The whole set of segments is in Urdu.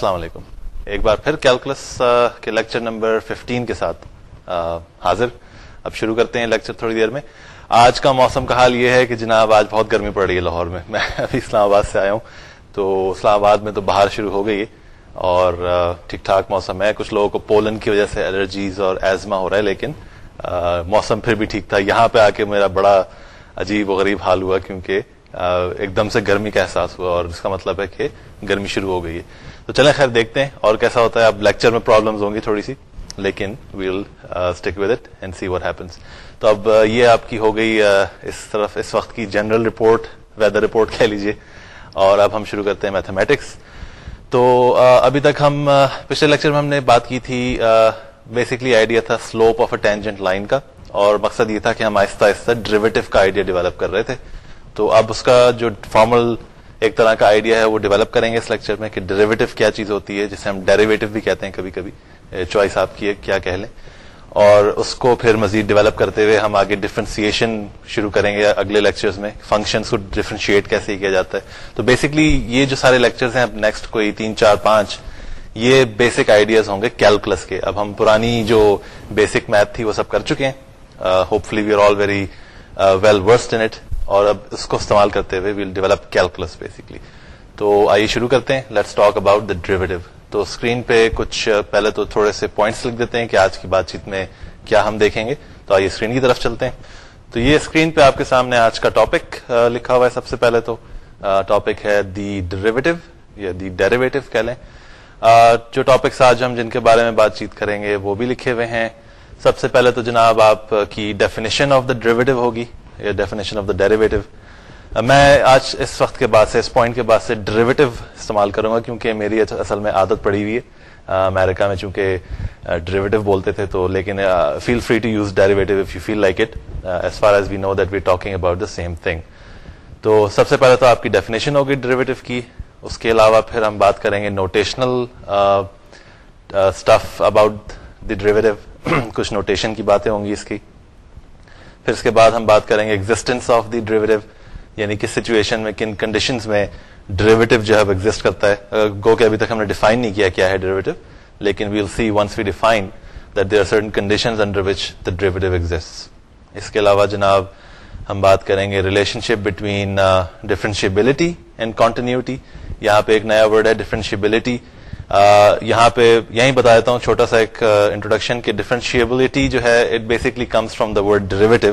السلام علیکم۔ ایک بار پھر کیلکولس کے لیکچر نمبر 15 کے ساتھ حاضر۔ اب شروع کرتے ہیں لیکچر تھوڑی دیر میں۔ آج کا موسم کا حال یہ ہے کہ جناب آج بہت گرمی پڑ رہی ہے لاہور میں۔ میں ابھی اسلام آباد سے آیا ہوں۔ تو اسلام آباد میں تو باہر شروع ہو گئی ہے۔ اور ٹھیک ٹھاک موسم ہے۔ کچھ لوگوں کو پولن کی وجہ سے الرجیز اور ایزما ہو رہا ہے، لیکن موسم پھر بھی ٹھیک تھا۔ یہاں پہ آ کے میرا بڑا عجیب و غریب حال ہوا، کیونکہ ایک دم سے گرمی کا احساس ہوا اور اس کا مطلب ہے کہ گرمی شروع ہو گئی ہے۔ تو چلیں خیر دیکھتے ہیں اور کیسا ہوتا ہے۔ اب لیکچر میں پرابلمز ہوں گی تھوڑی سی، لیکن well stick with it and see what happens تو اب uh, یہ آپ کی ہو گئی uh, اس طرف، اس وقت کی جنرل رپورٹ ویدر رپورٹ کہہ لیجیے اور اب ہم شروع کرتے ہیں میتھمیٹکس تو uh, ابھی تک ہم پچھلے لیکچر میں ہم نے بات کی تھی بیسکلی آئیڈیا تھا slope of a tangent line کا۔ اور مقصد یہ تھا کہ ہم آہستہ آہستہ ڈریویٹو کا آئیڈیا ڈیولپ کر رہے تھے۔ تو اب اس کا جو فارمل ایک طرح کا آئیڈیا ہے، وہ ڈیولپ کریں گے اس لیکچر میں کہ ڈیریویٹو کیا چیز ہوتی ہے، جسے ہم ڈیریویٹو بھی کہتے ہیں کبھی کبھی چوائس آپ کی کیا کہہ لیں۔ اور اس کو پھر مزید ڈیولپ کرتے ہوئے ہم آگے ڈفرینسیشن شروع کریں گے اگلے لیکچرز میں فنکشنز کو ڈفرینشیٹ کیسے کیا جاتا ہے۔ تو بیسکلی یہ جو سارے لیکچرز ہیں، اب نیکسٹ کوئی تین، چار، پانچ، یہ بیسک آئیڈیاز ہوں گے کیلکولس کے۔ اب ہم پرانی جو بیسک میتھ تھی، وہ سب کر چکے ہیں۔ Hopefully we are all very well versed in it اور اب اس کو استعمال کرتے ہوئے ویل ڈیولپ کیلکولس بیسکلی تو آئیے شروع کرتے ہیں. Let's talk about the derivative تو اسکرین پہ کچھ uh, پہلے تو تھوڑے سے پوائنٹس لکھ دیتے ہیں کہ آج کی بات چیت میں کیا ہم دیکھیں گے. تو آئیے اسکرین کی طرف چلتے ہیں. تو یہ اسکرین پہ آپ کے سامنے آج کا ٹاپک uh, لکھا ہوا ہے سب سے پہلے تو. Uh, ٹاپک ہے دی ڈریویٹو یا دی ڈیریویٹو کہہ لیں. جو ٹاپکس آج ہم جن کے بارے میں بات چیت کریں گے وہ بھی لکھے ہوئے ہیں. سب سے پہلے تو جناب آپ کی ڈیفینیشن آف دا ڈریویٹو ہوگی. یا ڈیفینیشن آف دا ڈیریویٹو میں آج اس وقت کے بعد سے، اس پوائنٹ کے بعد سے ڈریویٹو استعمال کروں گا، کیونکہ میری اصل میں عادت پڑی ہوئی ہے۔ امیرکا میں چونکہ ڈریویٹو بولتے تھے، تو لیکن feel free to use derivative if you feel like it as far as we know that we talking about the same thing تو سب سے پہلے تو آپ کی ڈیفینیشن ہوگی ڈریویٹو کی۔ اس کے علاوہ پھر ہم بات کریں گے notational stuff about the derivative کچھ نوٹیشن کی باتیں ہوں گی اس کی۔ پھر اس کے بعد ہم بات کریں گے ایگزٹینس آف دی ڈریویٹو یعنی کس سچویشن میں، کن کنڈیشن میں ڈریویٹو جو ہے ایگزٹ کرتا ہے۔ گو کہ ابھی تک ہم نے ڈیفائن نہیں کیا کیا ہے ڈریویٹو لیکن we'll see once we define that there are certain condition under which the derivative exist اس کے علاوہ جناب، ہم بات کریں گے relationship between differentiability and continuity یہاں پہ ایک نیا ورڈ ہے ڈفرینشیبلٹی یہاں پہ یہیں بتا دیتا ہوں، چھوٹا سا ایک انٹروڈکشن کہ ڈفرینشیبلٹی جو ہے it basically comes from the word derivative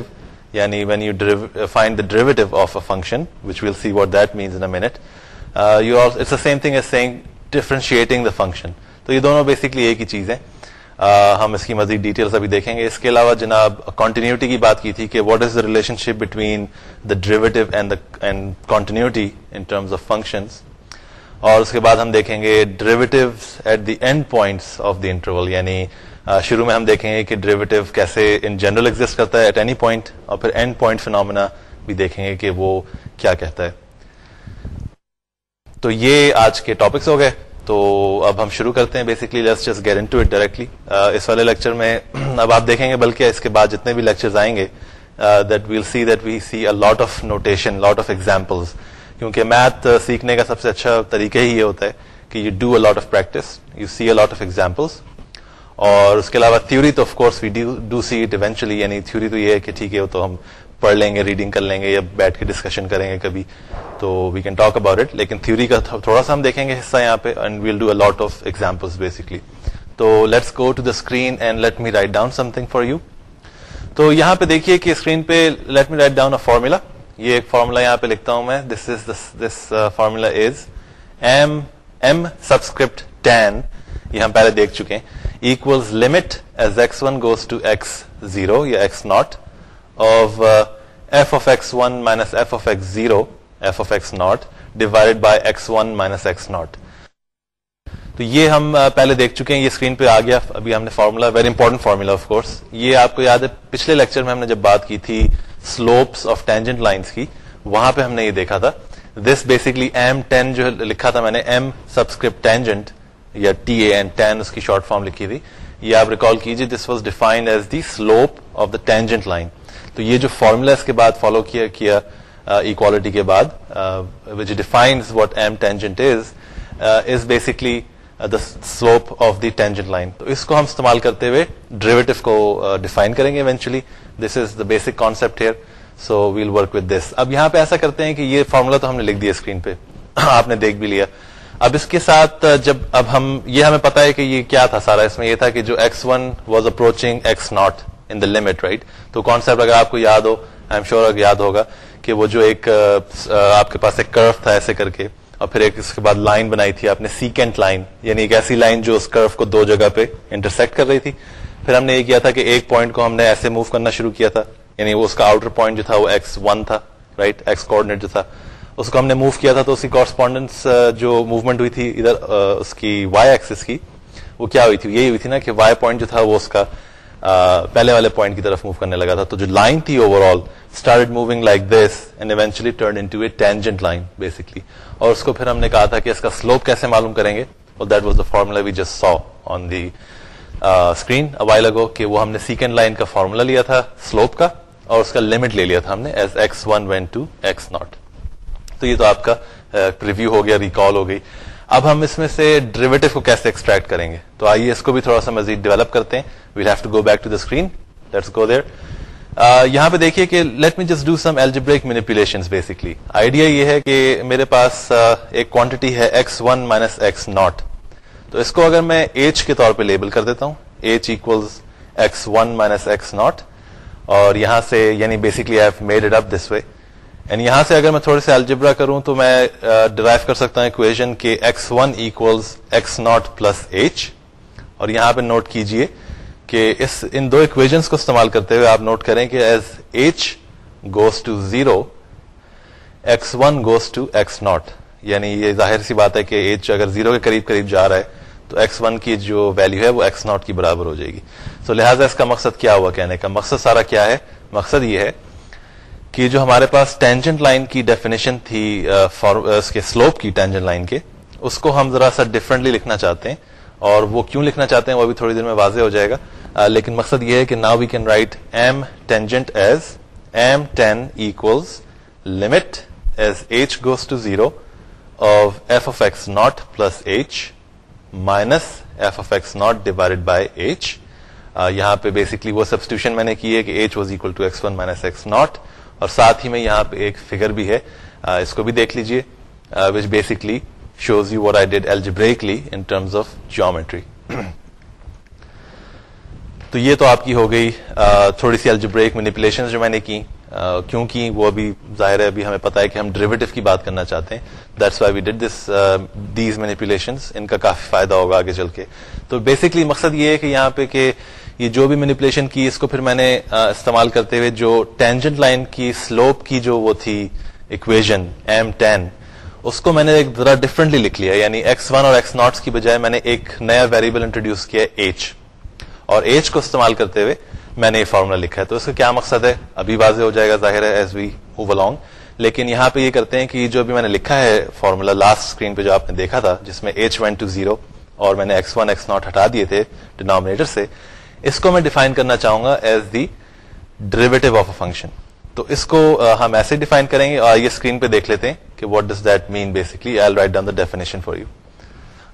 یعنی when you find the derivative of a function which will see what that means in minute you are it's same thing as seeing differentiating the function تو یہ دونوں بیسکلی ایک ہی چیز ہے ہم اس کی مزید ڈیٹیلس ابھی دیکھیں گے۔ اس کے علاوہ جناب کنٹینیوٹی کی بات کی تھی کہ what is the relationship between the derivative and continuity in terms of functions اور اس کے بعد ہم دیکھیں گے derivative at the end points of the interval یعنی شروع میں ہم دیکھیں گے کہ ڈریویٹو کیسے ان جنرل ایگزٹ کرتا ہے ایٹ اینی پوائنٹ اور پھر اینڈ پوائنٹ فینومینا بھی دیکھیں گے کہ وہ کیا کہتا ہے۔ تو یہ آج کے ٹاپکس ہو گئے۔ تو اب ہم شروع کرتے ہیں۔ Basically let's just get into it directly اس والے لیکچر میں اب آپ دیکھیں گے، بلکہ اس کے بعد جتنے بھی لیکچرز آئیں گے that we'll see that we see a lot of notation lot of examples کیونکہ میتھ uh, سیکھنے کا سب سے اچھا طریقہ ہی یہ ہوتا ہے کہ you do a lot of practice you see a lot of examples اور اس کے علاوہ تھیوری تو of course we do see it eventually یعنی تھیوری تو یہ ہے کہ ٹھیک ہے وہ تو ہم پڑھ لیں گے ریڈنگ کر لیں گے یا بیٹھ کے ڈسکشن کریں گے کبھی. تو we can talk about it لیکن تھیوری کا تھوڑا سا ہم دیکھیں گے حصہ یہاں پہ and we'll do a lot of examples basically تو let's go to the screen and let me write down something for you تو یہاں پہ دیکھیے کہ اسکرین پہ let me write down a formula یہ ایک فارمولا یہاں پہ لکھتا ہوں میں. This is this formula is m m subscript tan یہ ہم پہلے دیکھ چکے ہیں. Equals limit as x one goes to x zero یا x naught of f of x one minus f of x zero f of x naught divided by x one minus x naught تو یہ ہم uh, پہلے دیکھ چکے ہیں. یہ اسکرین پہ آ گیا. ابھی ہم نے formula very important formula of course یہ آپ کو یاد ہے، پچھلے لیکچر میں ہم نے جب بات کی تھی سلوپس آف ٹینجنٹ لائنس کی، وہاں پہ ہم نے یہ دیکھا تھا۔ دس بیسکلی ایم ٹین جو لکھا تھا میں نے ایم سبسکرپٹ ٹینجنٹ یا ٹی اے این ٹین اس کی شارٹ فارم لکھی تھی۔ یہ آپ ریکال کیجیے this was defined as the slope of the tangent line تو یہ جو فارمولا اس کے بعد فالو کیا کیا اکوالٹی کے بعد which defines what m tangent is is basically the slope of the tangent line تو اس کو ہم استعمال کرتے ہوئے ڈریویٹو کو ڈیفائن کریں گے eventually this is the basic concept here so we'll work with this اب یہاں پہ ایسا کرتے ہیں کہ یہ فارمولا تو ہم نے لکھ دیا اسکرین پہ آپ نے دیکھ بھی لیا اب اس کے ساتھ جب اب ہم یہ ہمیں پتا ہے کہ یہ کیا تھا سارا اس میں یہ تھا کہ جو x one was approaching x naught in the limit right تو کانسپٹ اگر آپ کو یاد ہو آئی ایم شیور یاد ہوگا کہ وہ جو ایک آپ کے پاس ایک کرو تھا ایسے کر کے اور پھر ایک اس کے بعد لائن بنائی تھی آپ نے سیکنڈ لائن یعنی ایک ایسی لائن جو اس کرو کو دو جگہ پہ انٹرسیکٹ کر رہی تھی۔ پھر ہم نے یہ کیا تھا کہ ایک پوائنٹ کو ہم نے ایسے موو کرنا شروع کیا تھا یعنی وہ اس کا آؤٹر پوائنٹ جو تھا وہ ایکس ون تھا رائٹ ایکس کوڈنیٹ جو تھا۔ اس کو ہم نے موو کیا تھا تو اس کی کورسپونڈنس جو موومنٹ ہوئی تھی ادھر اس کی وائی ایکسس کی، وہ کیا ہوئی تھی؟ یہی ہوئی تھی نا کہ وائی پوائنٹ جو تھا وہ اس کا پہلے والے پوائنٹ کی طرف موو کرنے لگا تھا، تو جو لائن تھی overall start moving like this and eventually turn into a tangent line basically اور اس کو پھر ہم نے کہا تھا کہ اس کا سلوپ کیسے معلوم کریں گے؟ اور that was the formula we just saw on the screen a while ago کہ وہ ہم نے سیکنڈ لائن کا فارمولا لیا تھا سلوپ کا، اور اس کا لمٹ لے لیا تھا ہم نے as x one when to x naught تو یہ تو آپ کا ریویو ہو گیا ریکال ہو گئی۔ اب ہم اس میں سے ڈریویٹو کو کیسے ایکسٹریکٹ کریں گے؟ تو آئیے اس کو بھی تھوڑا سا مزید ڈیولپ کرتے ہیں. We'll have to go back to the screen let's go there یہاں پہ دیکھیے کہ let me just do some algebraic manipulation basically idea یہ ہے کہ میرے پاس ایک کوانٹٹی ہے x one minus x naught تو اس کو اگر میں ایچ کے طور پہ لیبل کر دیتا ہوں h equals x one minus x naught اور یہاں سے یعنی basically I made it up this way and یہاں سے اگر میں تھوڑے سے الجبرا کروں تو میں ڈرائیو کر سکتا ہوں اکویژن کے x one equals x naught plus h اور یہاں پہ نوٹ کیجیے کہ اس ان دو اکویژنس کو استعمال کرتے ہوئے آپ نوٹ کریں کہ as h goes to zero x one goes to x naught یعنی یہ ظاہر سی بات ہے کہ ایچ اگر زیرو کے قریب قریب جا رہا ہے تو ایکس ون کی جو ویلو ہے وہ ایکس ناٹ کی برابر ہو جائے گی. سو so, لہٰذا اس کا مقصد کیا ہوا کہنے کا؟ مقصد سارا کیا ہے؟ مقصد یہ ہے کہ جو ہمارے پاس ٹینجنٹ لائن کی ڈیفینیشن تھی اس کے سلوپ کی ٹینجنٹ لائن کے، اس کو ہم ذرا سا ڈفرنٹلی لکھنا چاہتے ہیں، اور وہ کیوں لکھنا چاہتے ہیں وہ بھی تھوڑی دیر میں واضح ہو جائے گا۔ لیکن مقصد یہ ہے کہ now we can write m tangent as m tan equals limit as h goes to zero of f of x naught plus h minus f of x naught divided by h یہاں پہ بیسکلی وہ سبسٹیوشن میں نے کی ہے کہ h was equal to x one minus x naught اور ساتھ ہی میں یہاں پہ ایک فگر بھی ہے۔ uh, اس کو بھی دیکھ لیجیے which basically shows you what I did algebraically in terms of geometry تو یہ تو آپ کی ہو گئی۔ uh, تھوڑی سی الجبریک مینیپولیشن جو میں نے کی کیونکہ وہ ابھی ظاہر ہے ابھی ہمیں پتا ہے کہ ہم ڈریویٹو کی بات کرنا چاہتے ہیں۔ That's why we did this these manipulation ان کا کافی فائدہ ہوگا آگے چل کے۔ تو بیسکلی مقصد یہ ہے کہ یہاں پہ کہ یہ جو بھی مینیپولیشن کی، اس کو پھر میں نے استعمال کرتے ہوئے جو ٹینجنٹ لائن کی سلوپ کی جو وہ تھی اکویژن ایم ٹین اس کو میں نے ایک ذرا ڈفرنٹلی لکھ لیا یعنی ایکس ون اور ایکس ناٹس کی بجائے میں نے ایک نیا ویریبل انٹروڈیوس کیا ایچ اور ایچ کو استعمال کرتے ہوئے میں نے یہ فارمولا لکھا ہے۔ تو اس کا کیا مقصد ہے؟ ابھی واضح ہو جائے گا، ظاہر ہے ایز وی موو الانگ لیکن یہاں پہ یہ کرتے ہیں کہ جو بھی میں نے لکھا ہے فارمولا لاسٹ اسکرین پہ جو آپ نے دیکھا تھا، جس میں ایچ ون ٹو زیرو اور میں نے ایکس ون ایکس ناٹ ہٹا دیے تھے ڈینامنیٹر سے اس کو میں ڈیفائن کرنا چاہوں گا as the derivative of a function تو اس کو ہم ایسے ڈیفائن کریں گے اور یہ اسکرین پہ دیکھ لیتے ہیں کہ what does that mean basically I write down the definition for you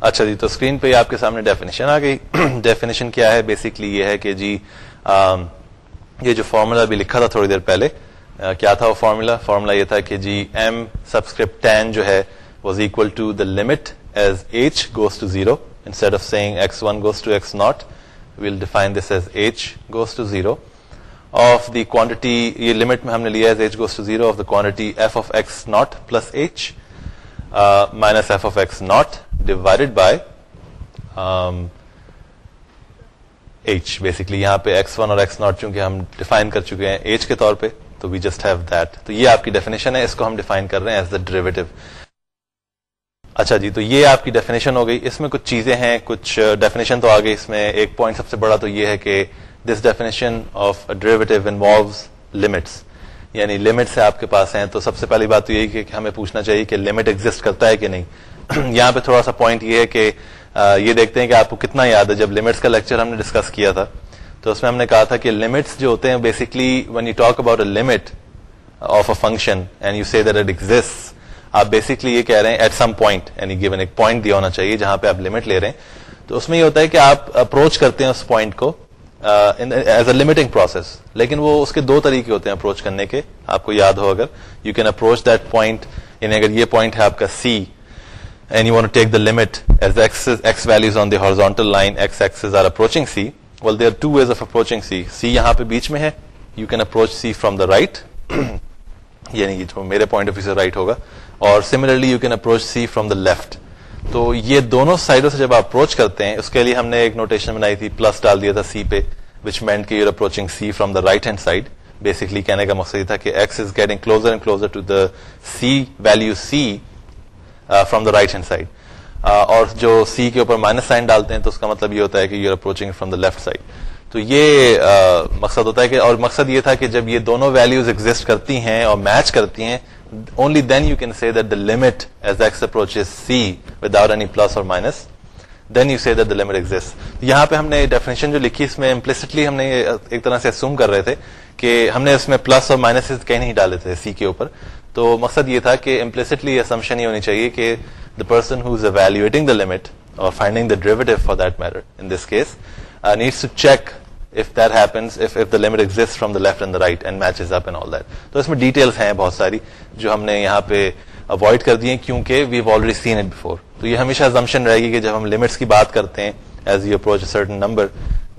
اچھا جی تو اسکرین پہ آپ کے سامنے ڈیفینیشن آ گئی. ڈیفینیشن کیا ہے؟ بیسکلی یہ ہے کہ جی یہ جو فارمولا بھی لکھا تھا تھوڑی دیر پہلے کیا تھا وہ فارمولا فارمولا یہ تھا کہ جی ایم سبسکرپٹ ٹین جو ہے was equal to the limit as h goes to zero instead of saying x one goes to x naught we'll define this as h goes to zero of the quantity یہ لمٹ میں ہم نے لیا as h goes to zero of the quantity f of x naught plus h minus f of x naught divided by h basically یہاں پہ ایکس ون اور ایکس ناٹ چونکہ ہم ڈیفائن کر چکے ہیں ایچ کے طور پہ تو وی جسٹ ہیو دیٹ تو یہ آپ کی ڈیفینیشن ہے اس کو ہم ڈیفائن کر رہے ہیں ایز دا ڈریویٹو اچھا جی تو یہ آپ کی ڈیفینیشن ہو گئی۔ اس میں کچھ چیزیں ہیں، کچھ ڈیفینیشن تو آ گئی اس میں ایک پوائنٹ سب سے بڑا تو یہ ہے کہ this definition of derivative involves limits یعنی لمٹ سے آپ کے پاس ہیں۔ تو سب سے پہلی بات تو یہی کہ ہمیں پوچھنا چاہیے کہ لمٹ ایگزٹ کرتا ہے کہ نہیں۔ یہاں پہ تھوڑا سا پوائنٹ یہ ہے کہ یہ دیکھتے ہیں کہ آپ کو کتنا یاد ہے، جب لمٹس کا لیکچر ہم نے ڈسکس کیا تھا۔ تو اس میں ہم نے کہا تھا کہ لمٹس جو ہوتے ہیں basically when you talk about a limit of a function and you see that it exist آپ بیسکلی یہ کہہ رہے ہیں ایٹ سم پوائنٹ یعنی گیون ایک پوائنٹ دیا ہونا چاہیے جہاں پہ آپ لمٹ لے رہے ہیں. تو اس میں یہ ہوتا ہے کہ آپ اپروچ کرتے ہیں اس پوائنٹ کو ایز اے لمیٹنگ پروسیس لیکن وہ اس کے دو طریقے ہوتے ہیں اپروچ کرنے کے. آپ کو یاد ہو اگر you can approach that point یعنی اگر یہ پوائنٹ ہے آپ کا c and you want take the limit as x values on the horizontal line x axis are approaching c well there two ways of approaching c c یہاں پہ بیچ میں ہے you can approach c from the right یعنی جو میرے پوائنٹ آف ویو سے رائٹ ہوگا اور similarly you can approach c from the left تو یہ دونوں سائڈوں سے جب آپ اپروچ کرتے ہیں، اس کے لیے ہم نے ایک نوٹیشن بنائی تھی پلس ڈال دیا تھا سی پہ which meant you're approaching c from the right hand side basically کہنے کا مقصد یہ تھا کہ x is getting closer and closer to the c value c from the right hand side اور جو سی کے اوپر مائنس سائن ڈالتے ہیں، تو اس کا مطلب یہ ہوتا ہے کہ you approaching from the left side تو یہ uh, مقصد ہوتا ہے کہ، اور مقصد یہ تھا کہ جب یہ دونوں ویلوز ایگزٹ کرتی ہیں اور میچ کرتی ہیں only then you can see that the limit as x approach c without any plus اور minus then you see that the limit exist یہاں پہ ہم نے ڈیفینیشن جو لکھی اس میں امپلسٹلی ہم نے ایک طرح سے اسوم کر رہے تھے کہ ہم نے اس میں پلس اور مائنس کہیں نہیں ڈالے تھے سی کے اوپر. تو مقصد یہ تھا کہ امپلسٹلی اسمپشن یہ ہونی چاہیے کہ the person who is evaluating the limit اور finding the derivative for that matter in this case needs to check if that happens if, if the limit exists from the left and the right and matches up and all that. تو اس میں ڈیٹیلس ہیں بہت ساری جو ہم نے یہاں پہ اوائڈ کر دی ہیں کیونکہ we've already seen it before تو یہ ہمیشہ ازمپشن رہے گی کہ جب ہم لمٹس کی بات کرتے ہیں as you approach certain number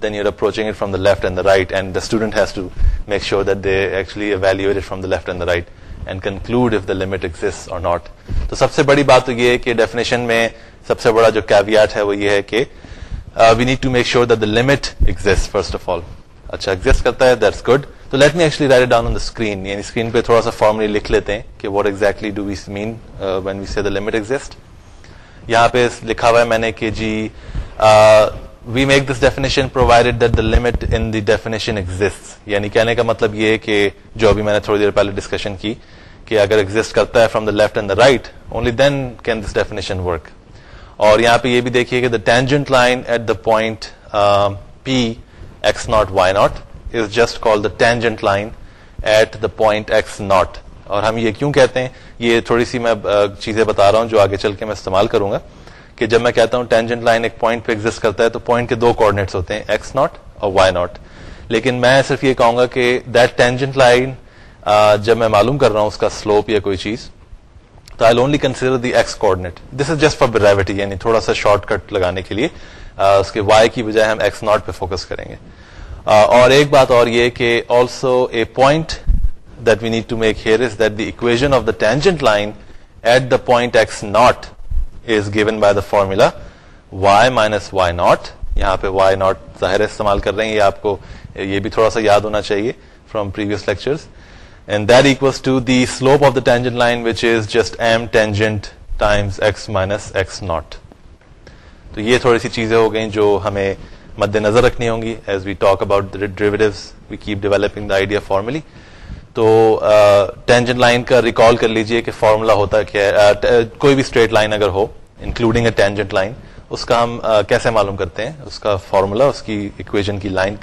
then you approaching it from the left and the right and the student has to make sure that they actually evaluate from the left and the right and conclude if the limit exist or not تو سب سے بڑی بات تو یہ ہے کہ ڈیفینیشن میں سب سے بڑا جو کیویات ہے وہ یہ ہے کہ we need to make sure that the limit exist first of all اچھا ایگزٹ کرتا ہے دیٹس گڈ تو let me actually write down on the screen یعنی اسکرین پہ تھوڑا سا فارملی لکھ لیتے ہیں کہ what exactly do we mean when we see the limit exist یہاں پہ لکھا ہوا ہے میں نے کہ جی we make this definition provided that the limit in the definition exist یعنی کہنے کا مطلب یہ کہ جو ابھی میں نے تھوڑی دیر پہلے ڈسکشن کی کہ اگر ایگزٹ کرتا ہے from the left and the right only then can this definition work اور یہاں پہ یہ بھی دیکھیے کہ the tangent line at the point P x naught y naught is just call the tangent line at the point x naught اور ہم یہ کیوں کہتے ہیں؟ یہ تھوڑی سی میں uh, چیزیں بتا رہا ہوں جو آگے چل کے میں استعمال کروں گا کہ جب میں کہتا ہوں ٹینجنٹ لائن ایک پوائنٹ پہ ایگزٹ کرتا ہے تو پوائنٹ کے دو کوڈنیٹس ہوتے ہیں ایکس ناٹ اور وائی ناٹ لیکن میں صرف یہ کہوں گا کہ دیٹ ٹینجنٹ لائن جب میں معلوم کر رہا ہوں اس کا سلوپ یا کوئی چیز تو I only consider the x coordinate this is just for brevity یعنی تھوڑا سا شارٹ کٹ لگانے کے لیے اس کے وائی کی بجائے ہم ایکس ناٹ پہ فوکس کریں گے اور ایک بات اور یہ کہ also a point that we need to make here is that the equation of the tangent line at the point x naught is given by the formula y minus y naught یہاں پہ وائی ناٹ ظاہر استعمال کر رہے ہیں یہ آپ کو یہ بھی تھوڑا سا یاد ہونا چاہیے from previous lecture and that equals to the slope of the tangent line which is just m tangent times x minus x naught تو یہ تھوڑی سی چیزیں ہو گئیں جو ہمیں مد نظر رکھنی ہوں گی. As we talk about we keep developing the idea formally تو ٹینجن لائن کا ریکال کر لیجیے کہ فارمولا ہوتا ہے. کوئی بھی اسٹریٹ لائن اگر ہو انکلوڈنگ اے ٹینجنٹ لائن اس کا ہم کیسے معلوم کرتے ہیں؟ اس کا فارمولا، اس کی اکویژن کی لائن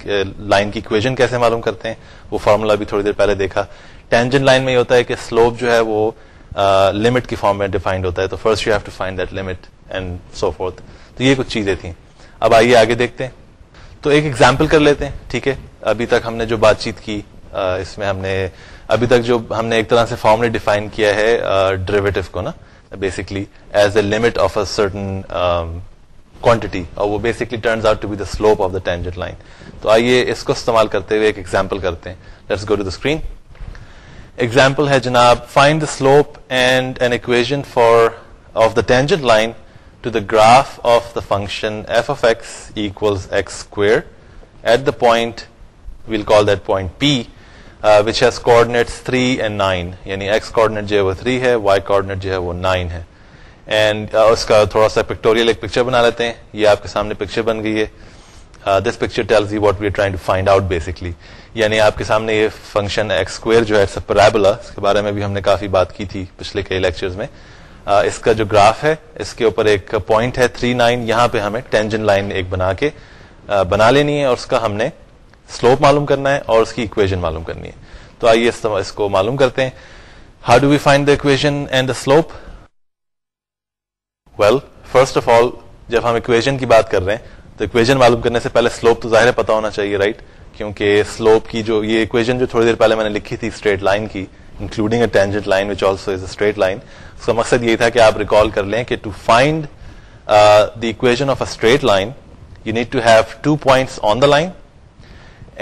لائن کی اکویژن کیسے معلوم کرتے ہیں؟ وہ فارمولا بھی تھوڑی دیر پہلے دیکھا۔ ٹینجن لائن میں یہ ہوتا ہے کہ سلوپ جو ہے وہ لمٹ کی فارم میں ڈیفائنڈ ہوتا ہے۔ تو first you have to find that limit and so forth تو یہ کچھ چیزیں تھیں۔ اب آئیے آگے دیکھتے ہیں۔ تو ایک ایگزامپل کر لیتے ہیں، ٹھیک ہے؟ ابھی تک ہم نے جو بات چیت کی اس میں ہم نے، ابھی تک جو ہم نے ایک طرح سے فارملی ڈیفائن کیا ہے ڈریویٹو کو نا basically as a limit of a certain quantity اور وہ basically turns out to be the slope of the tangent line تو آئیے اس کو استعمال کرتے ہوئے ایک ایگزامپل کرتے ہیں. Let's go to the screen example ہے جناب find the slope and an equation for of the tangent line to the graph of the function f of x equals x square at the point, we'll call that point P, uh, which has coordinates 3 and 9. یعنی x coordinate جو ہے وہ 3 ہے y coordinate جو ہے وہ 9 ہے اینڈ uh, اس کا تھوڑا سا پکٹوریل ایک پکچر بنا لیتے ہیں۔ یہ آپ کے سامنے پکچر بن گئی ہے۔ This picture tells you what we trying to find out basically یعنی آپ کے سامنے یہ فنکشن ایکس اسکوئر جو ہے پرابلا اس کے بارے میں بھی ہم نے کافی بات کی تھی پچھلے کئی لیکچرز میں۔ Uh, اس کا جو گراف ہے اس کے اوپر ایک پوائنٹ ہے تھری نائن یہاں پہ ہمیں ٹینجن لائن ایک بنا کے uh, بنا لینی ہے اور اس کا ہم نے سلوپ معلوم کرنا ہے اور اس کی اکویژن معلوم کرنی ہے۔ تو آئیے اس کو معلوم کرتے ہیں۔ How do we find the equation and the slope? Well, first of all, جب ہم اکویژن کی بات کر رہے ہیں تو اکویژن معلوم کرنے سے پہلے سلوپ تو ظاہر ہے پتا ہونا چاہیے رائٹ right? کیونکہ سلوپ کی جو یہ اکویژن جو تھوڑی دیر پہلے میں نے لکھی تھی اسٹریٹ لائن کی including a tangent line which also is a straight line اس کا مقصد یہی تھا کہ آپ ریکال کر لیں کہ to find the equation of a straight line you need to have two points on the line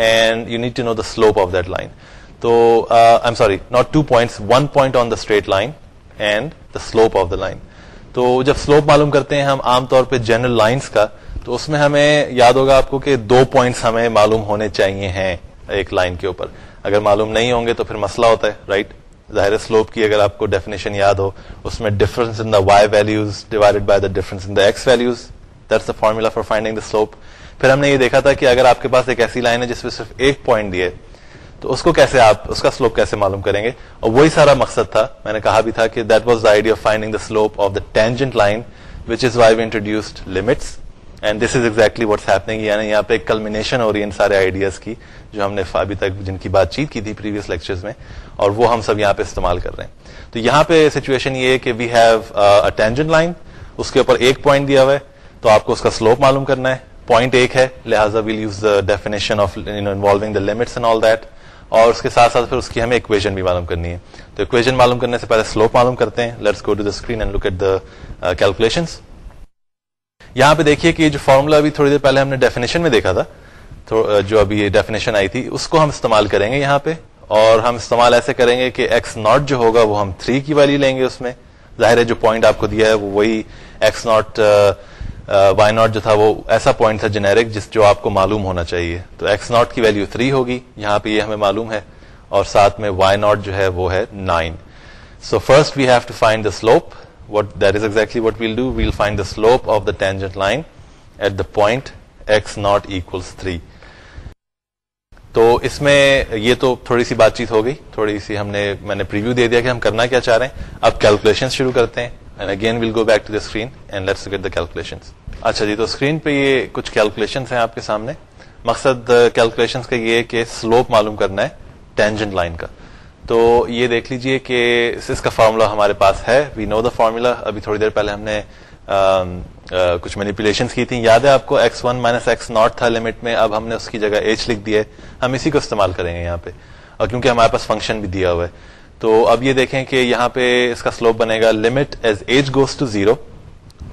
and you need to know the slope of that line تو I'm sorry not two points one point on the straight line and the slope of the line تو جب سلوپ معلوم کرتے ہیں ہم عام طور پہ جنرل لائنس کا، تو اس میں ہمیں یاد ہوگا آپ کو کہ دو پوائنٹس ہمیں معلوم ہونے چاہیے ہیں ایک لائن کے اوپر۔ اگر معلوم نہیں ہوں گے تو پھر مسئلہ ہوتا ہے رائٹ ظاہر سلوپ کی اگر آپ کو ڈیفینیشن یاد ہو، اس میں difference in the y values divided by the difference in the x values that's the formula for finding the slope پھر ہم نے یہ دیکھا تھا کہ اگر آپ کے پاس ایک ایسی لائن ہے جس میں صرف ایک پوائنٹ دیے تو اس کو کیسے آپ اس کا سلوپ کیسے معلوم کریں گے؟ اور وہی سارا مقصد تھا، میں نے کہا بھی تھا کہ that was the idea of finding the slope of the tangent line which is why we introduced limits and this is exactly what's happening یعنی یہاں پہ ایک کلمنیشن ہو رہی ہے ان سارے آئیڈیاز کی، جو ہم نے ابھی تک جن کی بات چیت کی تھی پریویس لیکچرز میں، اور وہ ہم سب یہاں پہ استعمال کر رہے ہیں۔ تو یہاں پہ سچویشن یہ ہے کہ وی ہیو ٹینجنٹ لائن اس کے اوپر ایک پوائنٹ دیا ہوا ہے، تو آپ کو اس کا سلوپ معلوم کرنا ہے۔ پوائنٹ ایک ہے، لہٰذا we'll use the definition of involving the limits and all that اور اس کے ساتھ ساتھ پھر اس کی ہمیں اکویژن بھی معلوم کرنی ہے۔ تو اکویژن معلوم کرنے سے پہلے سلوپ معلوم کرتے ہیں۔ Let's go to the screen and look at the calculation یہاں پہ دیکھیے کہ جو فارمولا ابھی تھوڑی دیر پہلے ہم نے ڈیفینیشن میں دیکھا تھا uh, جو ابھی ڈیفینیشن آئی تھی، اس کو ہم استعمال کریں گے یہاں پہ۔ اور ہم استعمال ایسے کریں گے کہ ایکس ناٹ جو ہوگا وہ ہم تھری کی ویلو لیں گے اس میں۔ ظاہر ہے جو پوائنٹ آپ کو دیا ہے وہ وہی ایکس ناٹ وائی ناٹ جو تھا وہ ایسا پوائنٹ تھا جنیرک جس جو آپ کو معلوم ہونا چاہیے۔ تو ایکس ناٹ کی ویلو تھری ہوگی، یہاں پہ یہ ہمیں معلوم ہے۔ اور ساتھ میں وائی ناٹ جو ہے وہ ہے nine so first we have to find the slope what that is exactly what we'll do we'll find the slope of the tangent line at the point x naught equals three تو اس میں یہ تو تھوڑی سی بات چیت ہو گئی۔ تھوڑی سی ہم نے میں نے پریویو دے دیا کہ ہم کرنا کیا چاہ رہے ہیں۔ اب کیلکولیشن شروع کرتے ہیں۔ And again we'll go back to the screen and let's get the calculation اچھا جی تو اسکرین پہ یہ کچھ کیلکولیشن ہیں آپ کے سامنے۔ مقصد کیلکولیشن کا یہ کہ سلوپ معلوم کرنا ہے ٹینجنٹ لائن کا۔ تو یہ دیکھ لیجیے کہ اس کا فارمولا ہمارے پاس ہے۔ وی نو دا فارمولا ابھی تھوڑی دیر پہلے ہم نے کچھ مینیپولیشن کی تھی یاد ہے آپ کو x one minus x naught تھا لمٹ میں۔ اب ہم نے اس کی جگہ ایچ لکھ دیا ہے۔ ہم اسی کو استعمال کریں گے یہاں پہ۔ اور کیونکہ ہمارے پاس فنکشن بھی دیا ہوا ہے۔ تو اب یہ دیکھیں کہ یہاں پہ اس کا سلوپ بنے گا limit as h goes to zero